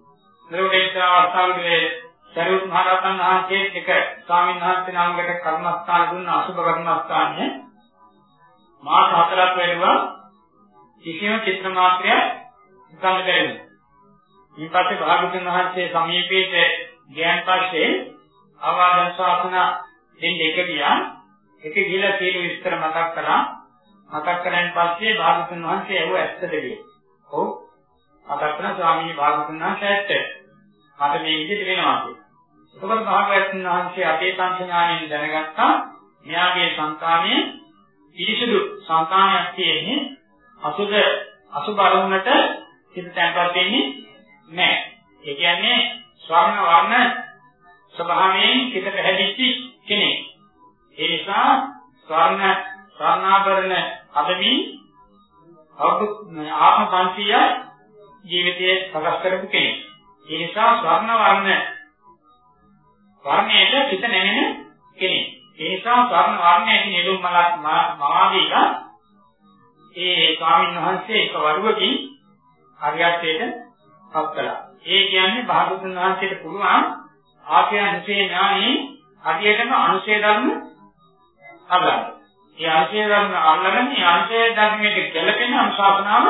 Speaker 1: ඒකට අවස්ථාවේදී සරියුත් මහ රහතන් වහන්සේ එක ස්වාමීන් වහන්සේ නමකට කර්මස්ථාන දුන්න අසුබ කර්මස්ථානයේ මාස හතරක් වැඩුවා කිසිම චිත්‍ර මාත්‍රයක් ගන්න බැරි ඊපස්සේ භාගතුන් වහන්සේ සමීපයේ ගියන් පස්සේ ආවාදන් ශාසන දෙන්න එක ගියා එක ගිහලා සීල විස්තර මතක් කළා මතක් කරන් පස්සේ භාගතුන් වහන්සේ ඇහුව ඇත්තද කියලා. ඔව්. මතක් කරන ස්වාමීන් භාගතුන් වහන්සේ ඇත්ත. මට මේ විදිහට වෙනවා කියලා. එතකොට භාගතුන් වහන්සේ අපේ සංඥාණයෙන් දැනගත්තා මෙයාගේ සංකාමයේ පිරිසුදු සංකාමයක් තියෙන්නේ අසුද අසුබ අරමුණට හිත තැන්පත් වෙන්නේ නැහැ. ඒ කියන්නේ ස්වර්ණ වර්ණ ස්වභාවයෙන් හිත පැහැදිච්ච කෙනෙක්. ඒ නිසා ස්වර්ණ ස්වර්ණාභරණ අදමින් ආත්ම සංසිය ජීවිතයේ සකස් කරපු කෙනෙක්. ඒ නිසා ස්වර්ණ වර්ණ වර්ණයට පිට නැගෙන කෙනෙක්. ඒ නිසා ස්වර්ණ වර්ණයේ නෙළුම් මලක් මාදීලා ඒ ස්වාමීන් වහන්සේ එක වරුවකින් හරියටට පත් කළා. ඒ කියන්නේ භාගතුන් වහන්සේට පුළුවන් ආඛ්‍ය අනුසේ ඥානෙ අධියටම අනුසේ ධර්ම අල්ලන්න. ඒ අනුසේ ධර්ම අල්ලගෙන මේ අනුසේ ධර්මයේ ගැළපෙන අනුශාසනාව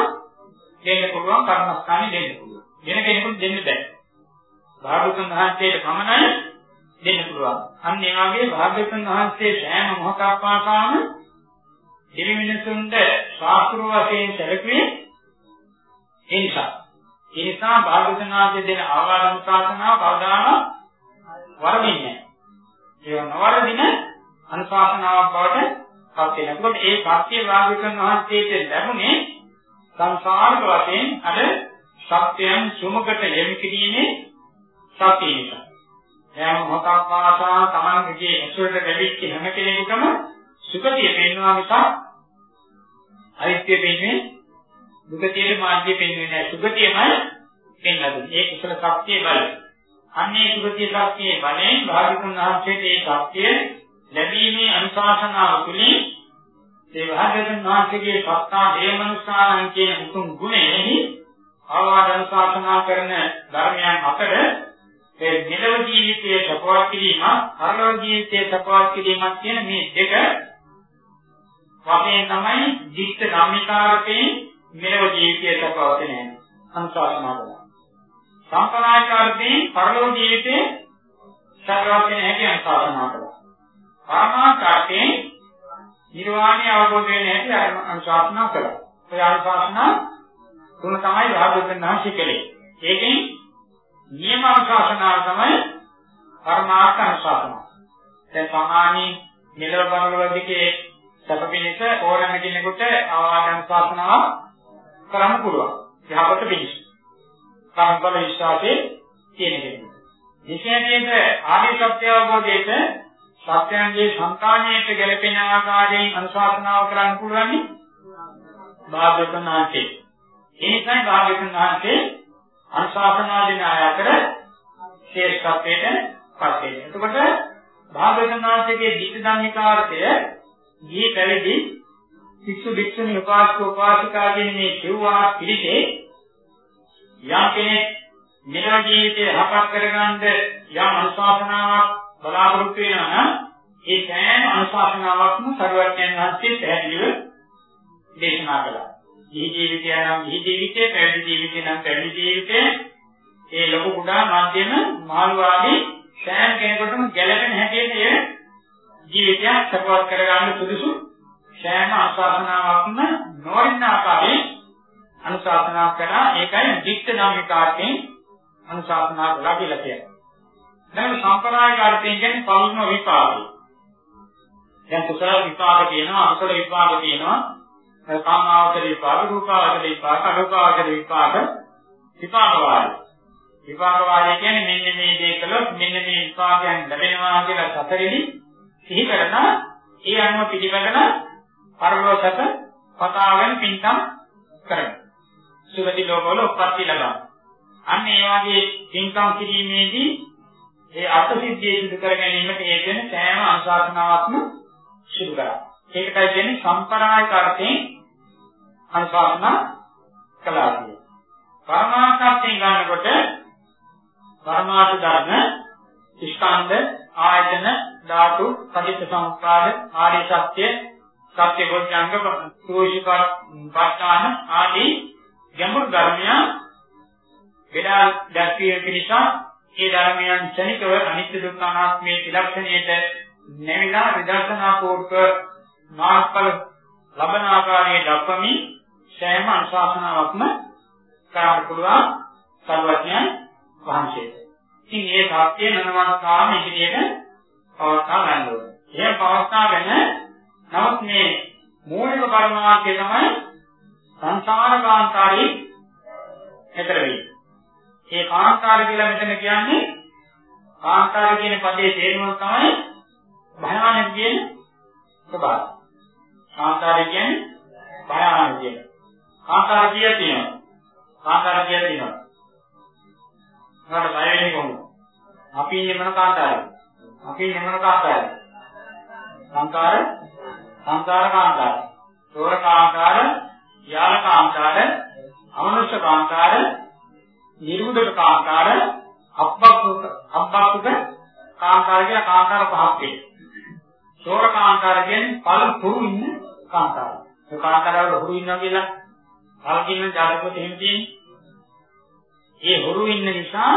Speaker 1: දෙන්න පුළුවන් කර්මස්ථානෙ දෙන්න පුළුවන්. වෙන කෙනෙකුට දෙන්න බෑ. භාගතුන් වහන්සේට පමණයි දෙන්න පුළුවන්. අන්න ඒ වගේ භාග්‍යවතුන් වහන්සේ සෑම මොහොතක් පාසාම දෙවි මිනිසුන්ට ශාස්ත්‍ර වශයෙන් සැලකුවේ ඒ නිසා. ඒ නිසා භාග්‍යවතුන් වහන්සේ දෙන ආවාදන ශාසනාව කවදාම වරදින්නේ නැහැ. ඒ නවරදින අනුශාසනාවක් බවට පත් වෙනවා. ඒකත් ඒ සත්‍ය භාග්‍යවතුන් වහන්සේට ලැබුණේ සංසාරික වශයෙන් අද සත්‍යයන් සුමකට යෙමි කිරීමේ සත්‍ය නිසා. හැම මොහොතක් පාසා තමන්ගේ ඇසුරට ලැබිච්ච හැම කෙනෙකුටම සුගතිය පෙන්වනවා මිසක් අනිත්‍ය පෙන්වන්නේ දුගතියේ මාර්ගය පෙන්වන්නේ නැහැ. සුගතියමයි පෙන්වන්නේ. ඒ කුසල ශක්තිය බලය. අන්නේ සුගතිය ශක්තියේ බලයෙන් භාගතුන් වහන්සේට ඒ ශක්තිය ලැබීමේ අනුශාසනාව තුළින් ඒ භාගතුන් වහන්සේගේ සත්තා දේමනුසාරණ කියන උතුම් ගුණෙහි ආවාද අනුශාසනා කරන ධර්මයන් අතර ඒ මෙලව ජීවිතයේ සපවත් කිරීම, පරලොව ජීවිතයේ සපවත් කිරීමක් කියන මේ දෙක වශයෙන් තමයි දික්ත ධම්මිකාරකේ මෙලව ජීවිතයේ සපවත් වෙන්නේ. අනුශාසනා කරනවා. සම්ප්‍රදායකාරදී පරලොව ජීවිතයේ සපවත් වෙන හැටි අනුශාසනා කරනවා. පරමාර්ථයෙන් නිර්වාණය අවබෝධ වෙන හැටි අනුශාසනා කළා. ඒ අනුශාසනා තුන තමයි රාජකන් වහන්සේ කළේ. ඒකෙන් නියම අනුශාසනාව තමයි පරමාර්ථ අනුශාසනාව. දැන් සාමාන්‍ය මෙලව බලවල දෙකේ සැපපිනිස ඕනෑම කෙනෙකුට ආවාද අනුශාසනාව කරන්න පුළුවන්. යහපත පිණිස. සම්බල විශ්වාසයේ තියෙන කෙනෙක්. විශේෂයෙන්ම ආර්ය සත්‍ය අවබෝධයට සත්‍යයන්ගේ සංකාණයට ගැලපෙන ආකාරයෙන් අනුශාසනාව කරන්න පුළුවන් භාග්‍යවතුන් වහන්සේ. ඒ නිසායි භාග්‍යවතුන් වහන්සේ අනුශාසනා දෙන අය අතර ශ්‍රේෂ්ඨත්වයට පත් වෙන්නේ. එතකොට භාග්‍යවතුන් වහන්සේගේ ධිට ධම්මිකාර්ථය ගිහි පැවිදි භික්ෂු භික්ෂුණී උපාසක උපාසිකා කියන මේ සිව්වා පිළිසේ යම් කෙනෙක් මෙලොව ජීවිතේ යහපත් කරගන්න යම් අනුශාසනාවක් බලාපොරොත්තු වෙනවා නම් ඒ සෑම අනුශාසනාවක්ම සරුවත්යන් වහන්සේ පැහැදිලිව දේශනා කළා. ජී ජීවිතය නම් ජී ජීවිතේ, පැවිදි ජීවිතේ නම් පැවිදි ජීවිතේ, ඒ ලොකු කුඩා මධ්‍යම මාළු ආදී සෑම කෙනෙකුටම ගැළපෙන හැටියට ඒ ජීවිතයක් සපවත් කරගන්න සුදුසු සෑම අනුශාසනාවක්ම නොවන ආකාරයෙන් අනුශාසනා කරා ඒකයි වික්ත ධම්මිකාර්ථයෙන් අනුශාසනා කළා කියලා කියන්නේ. දැන් සම්ප්‍රදායික අර්ථයෙන් කියන්නේ පළමුව විපාකය. දැන් කුසල විපාක තියෙනවා අකුසල විපාක තියෙනවා කාමාවචර විපාක රූපාවචර විපාක අරූපාවචර විපාක විපාක වාරය. විපාක වාරය කියන්නේ මෙන්න මේ දේ කළොත් මෙන්න මේ විපාකයන් ලැබෙනවා කියලා සතරෙදි සිහි කරන ඒ අනුව පිළිවෙලන පරලෝකක පතාවෙන් පින්කම් කරනවා. සුගති ලෝකවල උප්පත්ති ලබනවා. අන්න ඒ වගේ පින්කම් කිරීමේදී ඒ අර්ථසිද්ධිය සිදු කර ගැනීමට ඒ කියන සෑම අනුශාසනාවක්ම සිදු කරා. ඒකටයි කියන්නේ සම්ප්‍රායික අර්ථයෙන් අනුශාසනා කළා කියන්නේ. පරමාර්ථයෙන් ගන්නකොට පරමාර්ථ ධර්ම ස්කන්ධ ආයතන ධාතු පටිච්ච සමුප්පාද ආර්ය සත්‍ය සත්‍ය ගොඩනංග සෝෂිකා පස්ථාන ආදී ගැඹුරු ධර්මයන් බෙදා දැක්විය නිසා ඒ ධර්මයන් ශනිකව අනිත්‍ය දුක්ඛ අනාත්මයේ ත්‍රිලක්ෂණයට නැවිලා විදර්ශනා කෝර්ක මාර්ගඵල ලබන ආකාරයේ දක්වමින් සෑම අනුශාසනාවක්ම කරන්න පුළුවන් සර්වඥයන් වහන්සේට. ඉතින් මේ සත්‍ය නනවස්කාම ඉදිරියට පවත්වා ගන්න ඕනේ. එහෙම පවත්වාගෙන නමුත් මේ මූලික පරමාර්ථය තමයි සංසාර කාන්තාරේ හෙතර වෙන්නේ. ඒ කාන්තාර කියලා මෙතන කියන්නේ කාන්තාර කියන පදේ තේරුම තමයි භයානක කියන ස්වභාවය. කාන්තාර කියන්නේ භයානක කියන. කාන්තාර කිය තියෙනවා. කාන්තාර කිය තියෙනවා. මොකද බය වෙන්නේ කොහොමද? අපි ඉන්නේ මොන කාන්තාරේ? අපි ඉන්නේ මොන කාන්තාරේ? කාන්තාර සංකාර කාන්තාර. සෝර කාන්තාර, යාල කාන්තාර, අමනුෂ්‍ය කාන්තාර, නිර්මුදක කාන්තාර, අබ්බක්ක අබ්බක්ක කාන්තාර කියලා කාන්තාර පහක් තියෙනවා. සෝර කාන්තාර කියන්නේ පළ පුරු ඉන්න කාන්තාර. ඒ කාන්තාරවල හුරු ඉන්නවා කියලා පළ කියන ජාතකෙත් එහෙම තියෙන්නේ. ඒ හුරු ඉන්න නිසා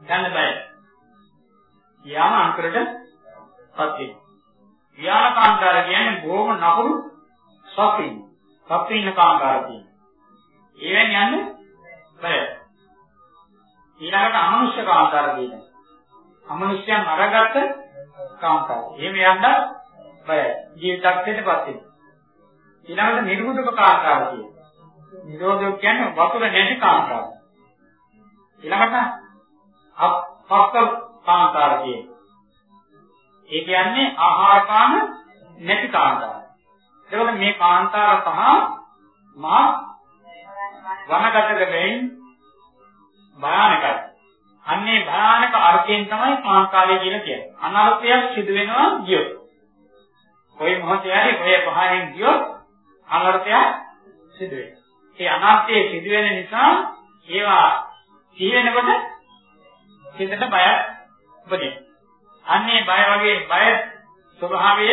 Speaker 1: ගන්න බෑ. යාම අන්තරටපත් වෙනවා. යාන කාන්තාර කියන්නේ බොහොම නපුරු සප්පින්. සප්පින්න කාන්තාර කියන්නේ. ඒවෙන් යන්නේ බෑ. ඊළඟට අමනුෂ්‍ය කාන්තාර කියනවා. අමනුෂ්‍යයන් අරගත්ත කාන්තාර. එහෙම යන්න බෑ. ජීවිතයටපත් වෙනවා. ඊළඟට නිර්මුදක කාන්තාර කියනවා. නිරෝධය කියන්නේ වතුර නැති කාන්තාර. ඊළඟට අප්පක කාන්තාර කියනවා. ඒ කියන්නේ ආහාර පාන නැති කාන්තාර. ඒකවල මේ කාන්තාර පහ මහා වනගතක වෙයින් භයානකයි. අන්නේ භයානක අර්ථයෙන් තමයි කාන්තාරය කියලා කියන්නේ. අනර්ථයක් සිදු වෙනවා ගියොත්. කොයි මොහොතේ හරි ඔය පහෙන් ගියොත් අනර්ථයක් සිදු වෙනවා. ඒ අනර්ථය සිදු වෙන නිසා ඒවා සිහි වෙනකොට හිතට බයක් උපදිනවා. අන්නේ බය වගේ බය ස්වභාවය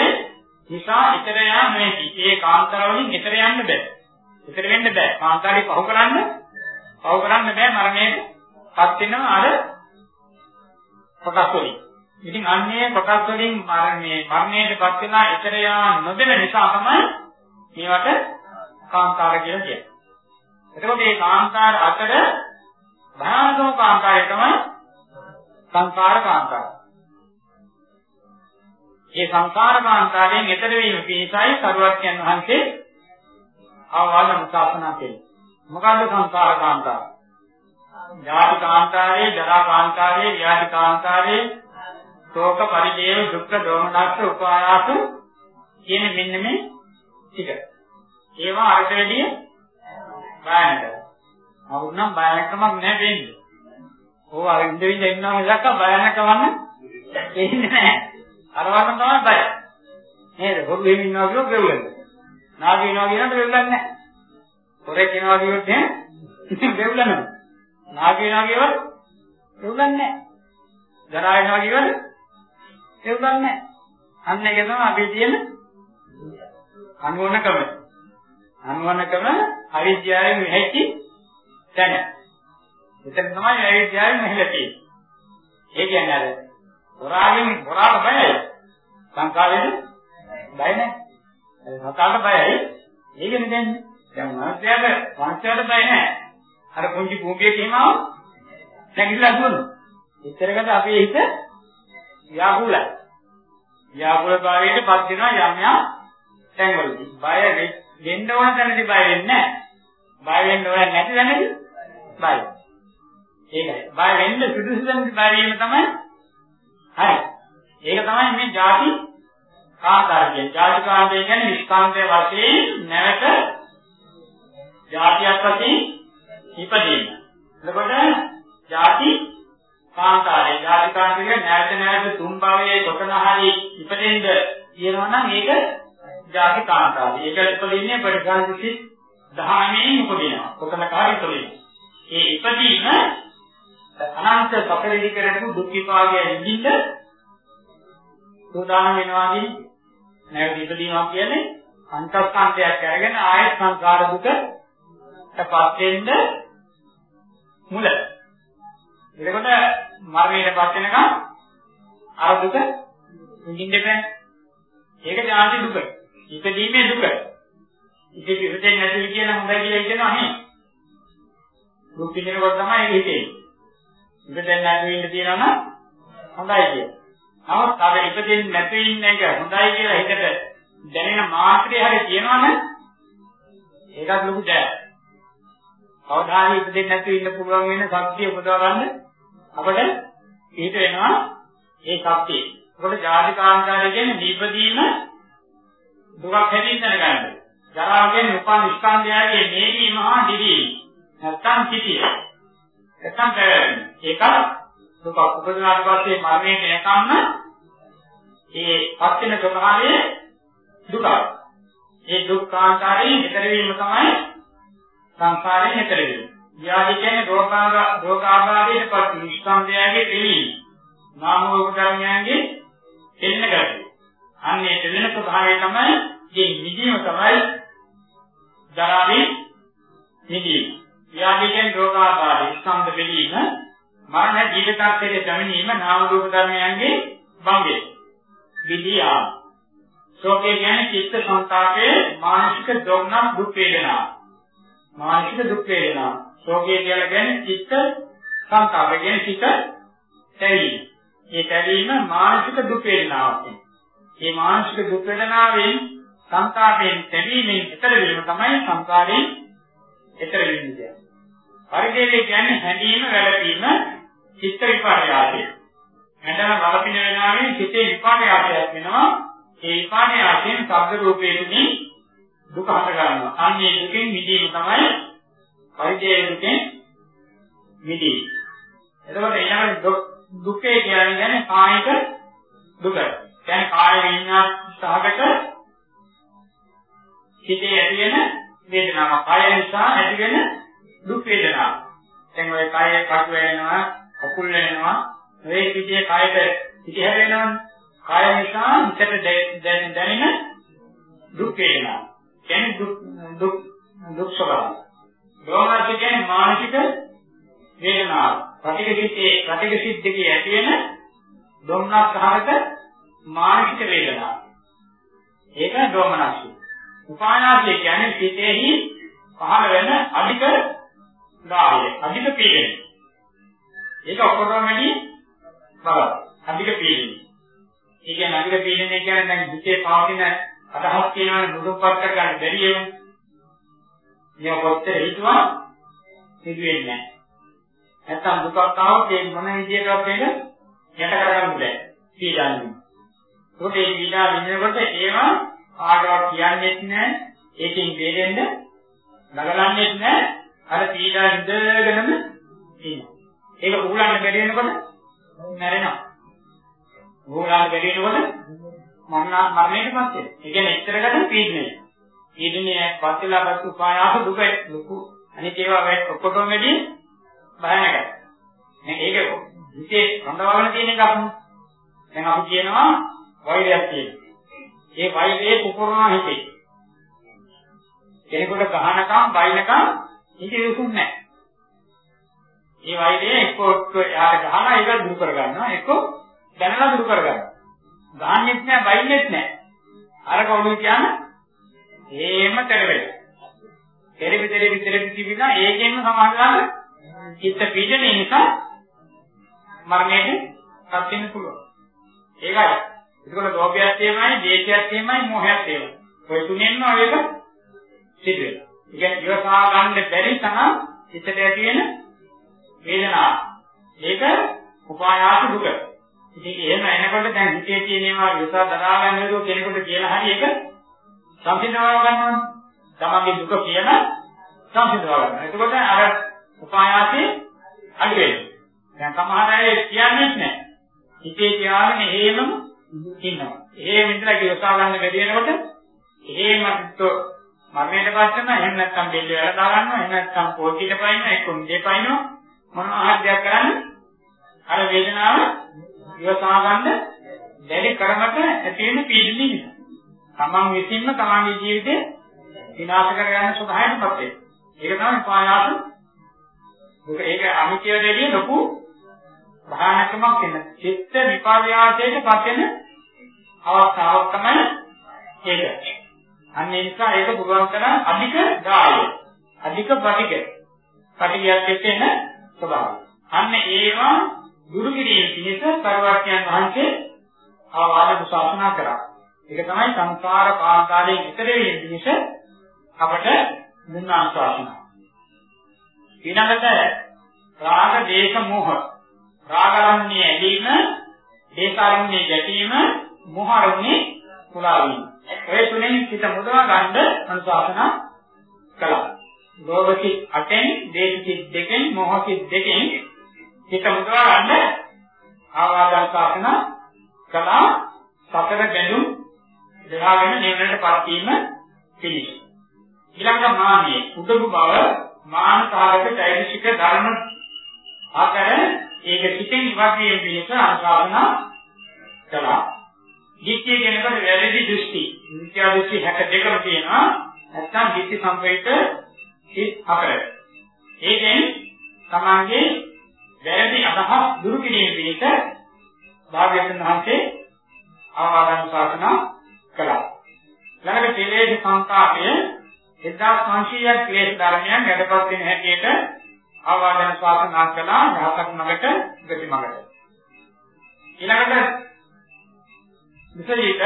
Speaker 1: නිසා ඊතර යා නෙවෙයි. ඒ කාන්තාරවලින් ඊතර යන්න බෑ. ඊතර වෙන්න බෑ. කාන්තාරේ පහු කරන්න පහු කරන්න බෑ මරණයට පත් වෙනවා අර කොටස් වලින්. ඉතින් අන්නේ කොටස් වලින් මරණේ මරණයටපත් වෙනා ඊතර යා නොදෙන නිසා තමයි මේවට කාන්තාර කියලා කියන්නේ. එතකොට මේ කාන්තාර අතර භයානකම කාන්තාරය තමයි සංකාර කාන්තාරය. මේ සංකාර කාන්තාරයෙන් ඊතර වීම පිණිසයි සරුවත්යන් වහන්සේ ආවාද මුසාසනා කෙරේ. මොකද්ද සංකාර කාන්තාරය? ජාති කාන්තාරේ, ජරා කාන්තාරේ, ව්‍යාධි කාන්තාරේ, ශෝක පරිදේව දුක්ඛ දෝමනස්ස උපායාස කියන මෙන්න මේ ටික. ඒවා අරට වැඩිය භයානකයි. අවුරුනම් භයානකමක් නැහැ වෙන්නේ. ඕව අර ඉඳ ඉඳ ඉන්නවා මිසක් භයානකවන්න එන්නේ නැහැ. අර වගේම තමයි බය. නේද? හොරු එහෙම ඉන්නවා කියෝ ගෙවුලන්නේ. නාග ඉන්නවා කියනකොට ගෙවුලන්නේ නැහැ. හොරෙක් ඉන්නවා කියොත් එහෙම ගෙවුලනවා. නාග ඉන්නවා කියවල ගෙවුලන්නේ නැහැ. ජරා ඉන්නවා කියවල ගෙවුලන්නේ නැහැ. අන්න ඒක තමයි අපි තියෙන අනුවණකම. අනුවණකම අවිද්‍යාවෙන් මෙහෙච්චි තැන. එතන තමයි අවිද්‍යාවෙන් මෙහෙලා තියෙන්නේ. ඒ කියන්නේ අර හොරාගෙන් හොරාට බයයි. සංකාරයෙන් බය නැහැ. සතාට බයයි. ඒකනේ දෙන්නේ. දැන් මනුස්සයාට මනුස්සයාට බය නැහැ. අර පුංචි කූඹියක් එහෙමව නැගිටලා දුවනවා. එච්චරකට අපේ හිත ව්‍යාකූලයි. ව්‍යාකූල භාවයට පත් වෙනවා යම් යම් තැන්වලදී. බය දෙන්න ඕන තැනදී බය වෙන්නේ නැහැ. බය වෙන්න ඕන නැති තැනදී බය. ඒකයි. බය වෙන්න සුදුසු තැනදී බය වීම තමයි හරි. ඒක තමයි මේ ಜಾති කාකාරය. ಜಾති කාණ්ඩය කියන්නේ නිෂ්කාන්තයේ වශයෙන් නැවත ಜಾතියක් වශයෙන් ඉපදීම. එතකොට ಜಾති කාන්තාරය. ಜಾති කාණ්ඩය නැවත නැවත තුන් භවයේ කොතන හරි ඉපදෙන්න කියනවා නම් ඒක ಜಾති කාන්තාරේ. ඒක ඉපදින්නේ පරිසංසිත 19 උපදිනවා. කොතනක හරි ඉපදිනවා. ඒ ඉපදීම අනන්ත සකලෙදි කරපු දුක් විපාකය විඳින්න සෝදාන වෙනවා කියන්නේ නැවත ඉපදීමක් කියන්නේ අන්තස්කන්ධයක් අරගෙන ආයත් සංකාර දුකටපත් වෙන්න මුල. එතකොට මරණයටපත් වෙනකම් අර දුක විඳින්න බෑ. ඒක ඥාති දුක. ඉපදීමේ දුක. ඉතින් ඉපදෙන්නේ නැති කියන හොඳයි කියලා හිතනවා නේ. දුක් විඳිනකොට තමයි ඒක හිතෙන්නේ. ඉපදෙන්නේ නැති වෙන්න තියනවා නම් හොඳයි කියලා. නමුත් අර ඉපදෙන්නේ නැති ඉන්න එක හොඳයි කියලා හිතට දැනෙන මාත්‍රේ හරි කියනවනම් ඒකත් ලොකු දෙයක්. කවදා හරි ඉපදෙන්නේ නැති ඉන්න පුළුවන් වෙන ශක්තිය උපදවා ගන්න අපිට ඊට වෙනවා ඒ ශක්තිය. ඒකට ජාතිකාංකාරය කියන්නේ දීපදීම දුකක් හැදින් දැනගන්න. ජරා කියන්නේ උපන් ස්කන්ධයගේ මේවීම හා දිවීම. නැත්තම් සිටිය. නැත්තම් පැවැත්ම. ඒක දුක උපදිනාට පස්සේ මරණයට එනකම්ම ඒ පත් වෙන ස්වභාවය දුකයි. ඒ දුක්ඛාන්තරයෙන් ඈතර වීම තමයි සංසාරයෙන් ඈතර වීම. ව්‍යාධි කියන්නේ රෝගාග රෝගාබාධයේ පත් නිෂ්කම්භයගේ දෙවීම. නාම රූප ධර්මයන්ගේ ස්වභාවය තමයි මේ නිදීම තමයි ජරාවේ නිදීම. ව්‍යාධි කියන්නේ රෝගාබාධ ස්කන්ධ පිළීම මරණ ජීවිතාන්තයේ දැමීම නාම රූප ධර්මයන්ගේ භංගය. විදියා. ශෝකේ කියන්නේ චිත්ත සංතාපයේ මානසික දුක්නම් දුක් වේදනා. මානසික දුක් වේදනා. ශෝකේ කියලා කියන්නේ චිත්ත සංතාපය කියන්නේ චිත්ත තැවීම. ඒ තැවීම මානසික දුක් වේදනාවක්. මේ මානසික දුක් වේදනාවෙන් සංතාපයෙන් තැවීමෙන් ඈතර වීම තමයි සංකාරයෙන් ඈතර වෙන්නේ. පරිදේවය කියන්නේ හැඳීම වැළපීම චිත්ත විපාකයාදී. හැඳන වලපින වෙනාවේ චිතේ විපාකයාදයක් වෙනවා. ඒ විපාකයාදයෙන් ශබ්ද රූපේදී දුක හට ගන්නවා. අන්නේ දුකෙන් මිදීම තමයි පරිදේව දුකෙන් මිදීම. එතකොට ඊළඟ දුකේ කියන්නේ කායික දුක. කියන්නේ කාය විඤ්ඤාණ සහගත හිතේ ඇති වෙන වේදනාවක්. කාය නිසා ඇති වෙන දුක් වේදනා. දැන් ඔය කය කටු වෙනවා, අකුල් වෙනවා, මේ විදිහේ කයට පිටි හැරෙනවනේ. කය නිසා හිතට දැනෙන දුක් වේදනා. කියන්නේ දුක් දුක් දුක් ස්වභාවය. දෝමනස කියන්නේ මානසික වේදනාව. ප්‍රතිගසිතේ ප්‍රතිගසිතකේ ඇති වෙන දුම්නස් සහගත මානසික වේදනාව. ඒක දෝමනස්සු. උපායාසය කියන්නේ සිතෙහි පහළ වෙන අධික ගාහය, අධික පීඩනය. ඒක ඔක්කොටම වැඩි බව. අධික පීඩනය. ඒ කියන්නේ අධික පීඩනය කියන්නේ දැන් හිතේ පවතින අදහස් කියනවනේ මුදුපත් කර ගන්න බැරි ඒවා. මේ කොච්චර හිතුවා සිදුවෙන්නේ නැහැ. නැත්තම් දුකක් ආවොත් ඒ මොන විදියටවත් ඒක යට කරගන්න බෑ. පීඩන්නේ. ඒකට ඒ පීඩා විඳිනකොට ඒවා කාටවත් කියන්නේත් නැහැ. ඒකෙන් බේරෙන්න නගලන්නේත් නැහැ. අර පීඩා ඉඳගෙනම ඉන්නවා. ඒක උගලන්න බැරි වෙනකොට මැරෙනවා. උගලන්න බැරි වෙනකොට මරණ මරණයටපත් වෙනවා. ඒ කියන්නේ එච්චරකට පීඩනය. පීඩනය පත් වෙලාපත් උපායාස දුක ලොකු අනිත් ඒවා ඔක්කොටම වැඩි භයානකයි. මේ ඒක හිතේ රඳවගෙන තියෙන එකක් නෙවෙයි. දැන් අපි කියනවා වෛරයක් තියෙනවා. ඒ වෛරයේ පුපුරනවා හිතේ. කෙනෙකුට ගහනකම් බයිනකම් හිතේ උසුම් නැහැ. ඒ වෛරයේ එක්ක එයාට ගහලා ඒක දුරු කරගන්නවා එක්ක දැනලා දුරු කරගන්නවා. ගහන්නෙත් නැහැ බයින්නෙත් නැහැ. අර කවුරු කියන්නේ හේම තෙරෙවෙලා. තෙරෙවි තෙරෙවි තෙරෙවි කිවිලා ඒකෙන්ම සමාදාන චිත්ත පීඩනය නිසා මරණයට පත් වෙන්න පුළුවන්. ඒකයි. ඒකවල ලෝභයත් එහෙමයි, දේශයත් එහෙමයි, මොහයත් එහෙමයි. ඔය තුනෙන්ම ඒක සිද්ධ වෙනවා. ඒ කියන්නේ ඉවසා ගන්න බැරි තරම් හිතට ඇති වෙන වේදනාව. ඒක උපායාස දුක. ඉතින් එහෙම එනකොට දැන් හිතේ තියෙන ඒවා ඉවසා දරා ගන්න නේද කෙනෙකුට කියලා හරි ඒක සංසිඳව ගන්නවා. තමන්ගේ දුක කියන සංසිඳව ගන්නවා. එතකොට අර උපායාසයේ අඩු වෙනවා. දැන් සමහර අය කියන්නේ නැහැ. හිතේ තියාගෙන එහෙමම ඉන්නවා. එහෙම ඉඳලා කිව්වා ගන්න බැරි වෙනකොට එහෙම හිතෝ මරණයට පස්සෙම එහෙම නැත්නම් බෙල්ල වල දාගන්නවා එහෙම නැත්නම් පොටිට පයින්නවා එක්ක මුදේ පයින්නවා මොනවා හරි දෙයක් කරන්න අර වේදනාව ඉවසා ගන්න බැරි කරමට ඇති වෙන පීඩනය නිසා. තමන් විසින්ම තමන්ගේ ජීවිතේ විනාශ කරගන්න ස්වභාවයටපත් වෙනවා. ඒක තමයි පායාස. දුක ඒක අනිත්‍යයේදී ලොකු භයානකමක් වෙන. චිත්ත විපර්යාසයට පත් වෙන අවස්ථාවක් තමයි ඒක. අන්න ඒ නිසා ඒක පුළුවන් තරම් අධික දාය. අධික ප්‍රතික. ප්‍රතික්‍රියාවක් එක්ක එන ස්වභාවය. අන්න ඒවා දුරු කිරීම පිණිස සර්වඥයන් වහන්සේ ආවාද ශාසනා කරා. ඒක තමයි සංසාර කාන්තාරයෙන් ඈතර වීම පිණිස අපට දුන්න අනුශාසනා. ඊළඟට රාග දේශ මොහ රාගාරම්ණ්‍ය ඇලීම දේශාරම්ණ්‍ය ගැටීම මොහාරම්ණ්‍ය පුලා වීම. ඔය තුනෙන් හිත මුදවා ගන්න අනුශාසනා කළා. ලෝභසිත 8න් දේශසිත 2න් මොහසිත 2න් හිත මුදවා ගන්න ආවාදන් ශාසනා කළා. සතර බැඳුම් දහාගෙන නිවනටපත් වීම පිණිස. ඊළඟ මානිය උදබු බව මාන සාගත චෛතසික ධර්ම අතර ඒක සිතෙන් ඉවත් වීම පිණිස අනුශාසනා කළා. දිට්ඨිය කියනකොට වැරදි දෘෂ්ටි. මිත්‍යා දෘෂ්ටි 62ම තියෙනවා. නැත්නම් දිට්ඨි සම්ප්‍රේත සිත් හතරයි. ඒකෙන් තමන්ගේ වැරදි අදහස් දුරු කිරීම පිණිස භාග්‍යවතුන් වහන්සේ ආවාදන් ශාසනා කළා. ළඟට කෙලෙස් සංකාපය 1500ක් ක්ලේශ ධර්මයන් යටපත් වෙන හැටියට ආවාදන ශාසනා කළා රහතක් මගට ගති මගට. ඊළඟට විශේෂිත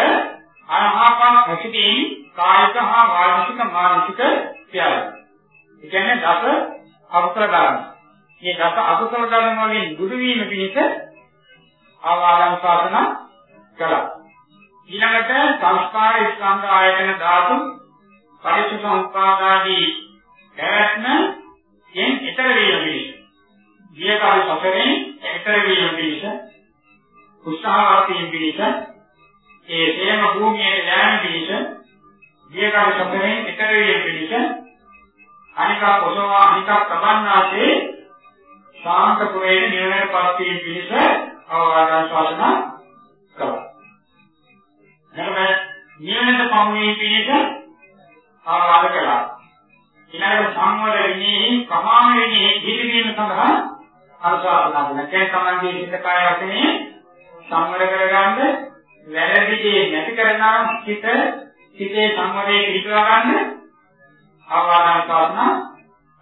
Speaker 1: අනහාපා හැසිරීම කායික හා වාචික මානසික ක්‍රියාව. ඒ කියන්නේ දස අකුසල ධර්ම. මේ දස අකුසල ධර්ම වලින් දුරු වීම පිණිස ආවාදන ශාසනා කළා. ඊළඟට සංස්කාර ස්කන්ධ ආයතන ධාතු පරිසුසංපාදාදී පැවැත්ම යෙන් ඊතර වීම පිණිස. ගියකාල සසරෙන් ඊතර වීම පිණිස උත්සාහවත් වීම පිණිස ඒ තේම භූමියට යෑම පිණිස ගියකාල සසරෙන් ඊතර වීම පිණිස අනික කොසවා අනික ප්‍රබන්නාසේ ශාන්ත පුරේන නිවනට පත් වීම පිණිස අවවාදන් ශාසනා කළා. එතකොට නිවනට පමුණීම පිණිස ආවාද කළා. ඊළඟට සංවර විනී ප්‍රමාණ විනී හිතිවීම සඳහා අනුශාසනා කරන කේ තමන්ගේ හිත කාය වශයෙන් සංවර කරගන්න වැරදි දේ නැති කරනවා හිත හිතේ සංවරයේ පිටවා ගන්න ආවාදන කාරණා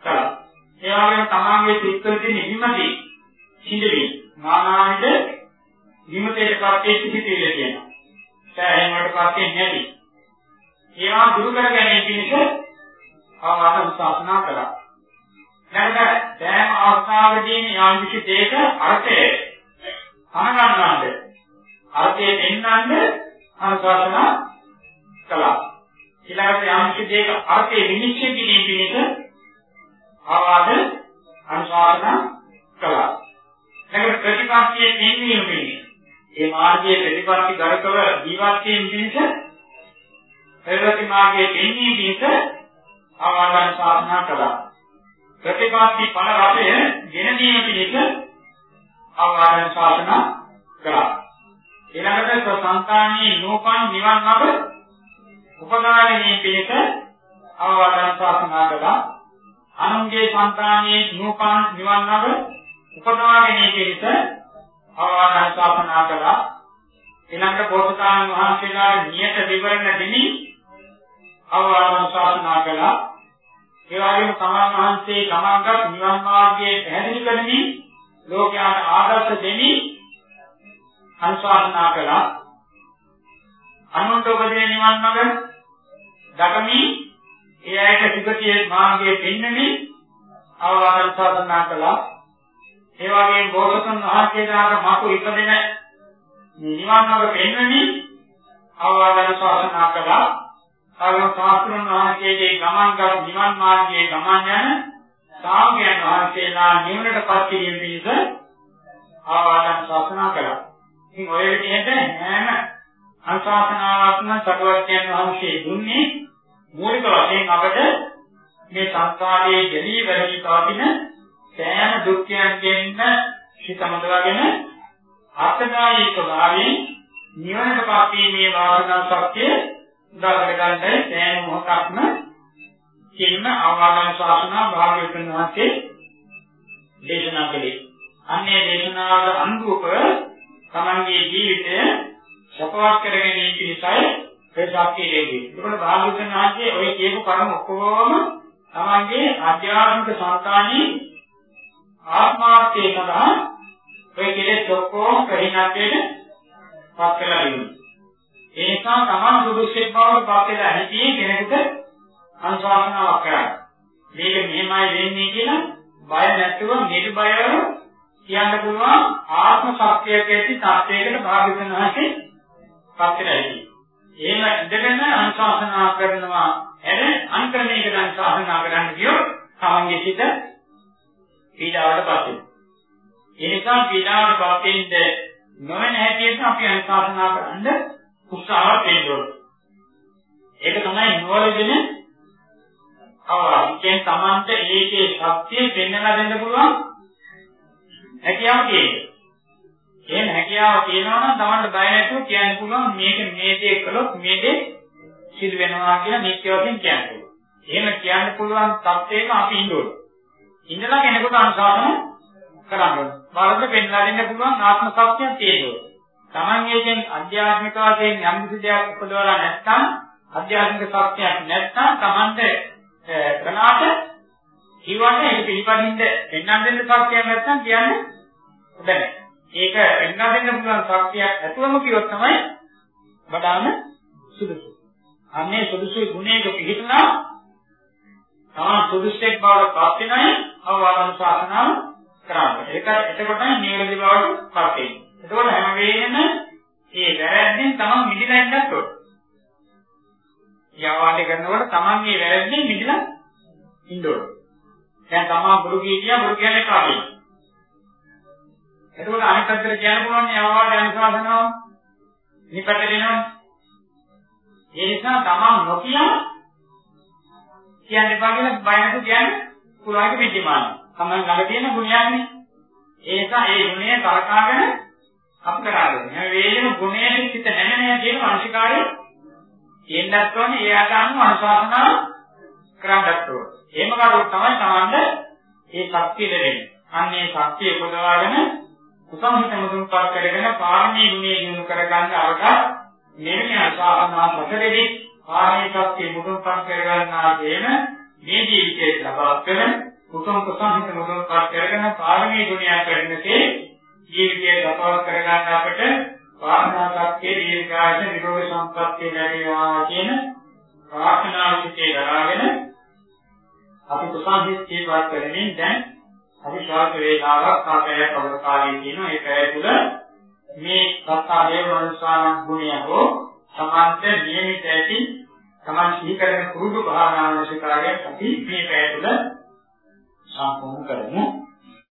Speaker 1: කරා. ඒ වගේම තමන්ගේ සිත්වල තියෙන හිමදී සිඳවි නානාවිද විමුතේට පත්යේ සිටිවිල කියනවා. සෑහෙන වලට පත්යේ නැති. ඒවා දුරු කර ගැනීම පිණිස ආවාද උසාසනා කළා. නැවත සෑම අවස්ථාවකදීම යම් කිසි දෙයක අර්ථය අනගන්නවද අර්ථය දෙන්නන්ද අනුශාසනා කළා. ඊළඟට යම් කිසි දෙයක අර්ථය විනිශ්චය කිරීම පිණිස ආවාද අනුශාසනා කළා. නැගට ප්‍රතිපත්තියේ තීන්දුව පිණිස ඒ මාර්ගයේ ප්‍රතිපත්ති ගරකව ජීවත් වීම පිණිස ප්‍රවෘත්ති මාර්ගයේ තීන්දුව පිණිස ආවාද අනුශාසනා කළා. ප්‍රතිපත්ති ඵල රසය ගෙන දීම පිණිස ආවාදන ශාසන කරා. ඊළඟට සංකාණී නූපන් නිවන් මඟ උපකාරණී පිණිස ආවාදන ශාසන කළා. අනුන්ගේ සංකාණී නූපන් නිවන් මඟ උපකාරණී පිණිස ආවාදන ශාසන කළා. ඊළඟට බෝසතාණන් වහන්සේලා නියත විවරණ දෙමි ආවාදන ශාසන කළා. ඒ වගේම සමාන වහන්සේ තමන්ගත් නිවන් මාර්ගයේ පැහැදිලි කරමින් ලෝකයාට ආදර්ශ දෙමින් අනුශාසනා කළා. අනුන්ට උපදින නිවන් මඟ දකමි ඒ ඇයට සුගතියේ මාර්ගයේ පෙන්වමින් අවවාදන් ශාසනා කළා. ඒ වගේම බෝසතුන් වහන්සේලාට මතු ඉපදෙන නිවන් මඟ පෙන්වමින් අවවාදන් ශාසනා කළා. අරම සාස්ත්‍රණ වහන්සේගේ ගමන්ගත් නිවන් මාර්ගයේ ගමන් යන සාමයන් වහන්සේලා නිවනටපත් කිරීම පිණිස ආවාදන් ශාසනා කළා. ඉතින් ඔය විදිහට හැම අනුශාසනාවක්ම සරුවත්යන් වහන්සේ දුන්නේ මූලික වශයෙන් අපට මේ සංස්කාරයේ දෙලී වැඩි පවතින සෑම දුක්ඛයන්ගෙන් හිතමදවාගෙන අත්දායී ස්වභාවයෙන් නිවනටපත් වීමේ වාසනා ශක්තිය උදාකර ගන්නයි සෑම මොහොතක්ම කියන ආවාදන ශාසනා භාග්‍යවතුන් වහන්සේ දේශනා කළේ. අන්නේ දේශනාවට අනුරූපව තමන්ගේ ජීවිතය සපවත් කරගෙන ඉන්න පිණිසයි ඒ ශක්තිය ලැබෙන්නේ. ඒකට භාග්‍යවතුන් වහන්සේ ওই කියපු කර්ම ඔක්කොම තමන්ගේ ආධ්‍යාත්මික සංකාණී ආත්මාර්ථය සඳහා ඔය කෙලෙස් ඔක්කොම ප්‍රහිණත්වයට පත් කරලා දෙනවා. ඒ නිසා තමන් සුදුසුෙක් බවට පත් වෙලා හිටියේ කෙනෙකුට අනුශාසනාවක් කරන්න. මේක මෙහෙමයි වෙන්නේ කියලා බය නැතුව නිර්භයව කියන්න පුළුවන් ආත්ම ශක්තියක ඇති තාත්වයකට භාග්‍යවතුන් වහන්සේ පත් වෙලා හිටියේ. එහෙම ඉඳගෙන අනුශාසනා කරනවා හැර අන්තරණයකට අනුශාසනා කරන්න කියොත් තමන්ගේ සිත පීඩාවට පත් වෙනවා. ඒ නිසා පීඩාවට පත් වෙන්න නොවන හැටියට අපි අනුශාසනා කරන්නේ උත්සාහ දෙන්න ඒක තමයි නොවලගෙන අවවාදයෙන් Tamante ඒකේ ශක්තිය පෙන්වලා දෙන්න පුළුවන් හැකියාව තියෙනවා. එහෙම හැකියාව තියෙනවා නම් Tamante බය නැතුව කියන්න පුළුවන් මේක මේ දේ කළොත් මේ දේ සිදු වෙනවා කියලා නිත්‍ය වශයෙන් කියන්න පුළුවන්. එහෙම කියන්න පුළුවන් තත්ත්වෙම අපි ඉන්න ඕනේ. ඉඳලා කෙනෙකුට අනුශාසන කරන්න ඕනේ. වරද පෙන්ලා දෙන්න පුළුවන් ආත්ම ශක්තියක් තියෙනවා. Taman එකෙන් අධ්‍යාත්මික වශයෙන් යම් කිසි දෙයක් උපදවලා නැත්නම් අධ්‍යාත්මික ශක්තියක් නැත්නම් Tamante කනාට eh, කියවන්නේ ඒක පිළිපදින්න පෙන්වන්න දෙන්න ශක්තියක් නැත්නම් කියන්නේ බෑ. ඒක පෙන්වන්න දෙන්න පුළුවන් ශක්තියක් ඇතුළම කිව්වොත් තමයි වඩාම සුදුසු. අන්නේ සුදුසු ගුණයක පිළිතුනා තමන් සුදුසුෙක් බවට පත් වෙනයි අවවාදන ශාසනාව කරන්නේ. ඒක එතකොට නිවැරදි බවට පත් වෙන්නේ. එතකොට හැම වෙලේම මේ වැරැද්දෙන් තමන් මිදලා ඉන්නත් ඕන. යවාඩේ කරනකොට තමන් මේ වැරැද්දෙන් මිදලා ඉන්න ඕන. දැන් තමන් බුරු කීකියා බුරු කියන්නේ කාගේ? එතකොට අනිත් පැත්තට කියන්න පුළුවන් යවාඩේ අනුශාසනාව. නිපට දෙනවා. ඒ නිසා තමන් නොකිය කියන්න එපා කියලා බය නැතුව කියන්න පුළුවන් විද්‍යමාන. තමන් ළඟ තියෙන ගුණයන්නේ. ඒ නිසා ඒ ගුණය කරකාගෙන අප කරාගෙන හැම වෙලෙම ගුණයෙන් සිත නැමෙන කියන මානසිකාරය තියෙන්නත් ඕනේ ඒ ආගම අනුශාසනා කරන්නත් ඕනේ. එහෙම කරුවොත් තමයි තමන්ට ඒ ශක්තිය ලැබෙන්නේ. අන්න ඒ ශක්තිය උපදවාගෙන කුසහිත මුදුන්පත් කරගෙන පාරමී ගුණය දිනු කරගන්න අවකාශ මෙවැනි අසාධනා සතරෙදි පාරමී ශක්තිය මුදුන්පත් කරගන්නා කියන මේ ජීවිතයේ ලබා කරන කුසම කුසහිත මුදුන්පත් කරගෙන පාරමී ගුණය කරනසේ ජීවිතයේ ලබා කරගන්න අපට පාරමී ශක්තිය දීර්ඝායස නිරෝධ සම්පත්තිය ලැබේවා කියන ප්‍රාර්ථනා විචේ දරාගෙන අපි කුසහිත ජීවත් කරමින් දැන් අවිශ්වාස වේලාවක් ආපෑය කවර කාලයේ තියෙනවා ඒ පැය තුල මේ සත්තා දේව මනුස්සාන ගුණය හෝ සමාන්ත නියමිත ඇති සමාන් සිහි කරන කුරුදු භාවනාවශීකාරය අපි මේ පැය තුල සම්පූර්ණ කරමු.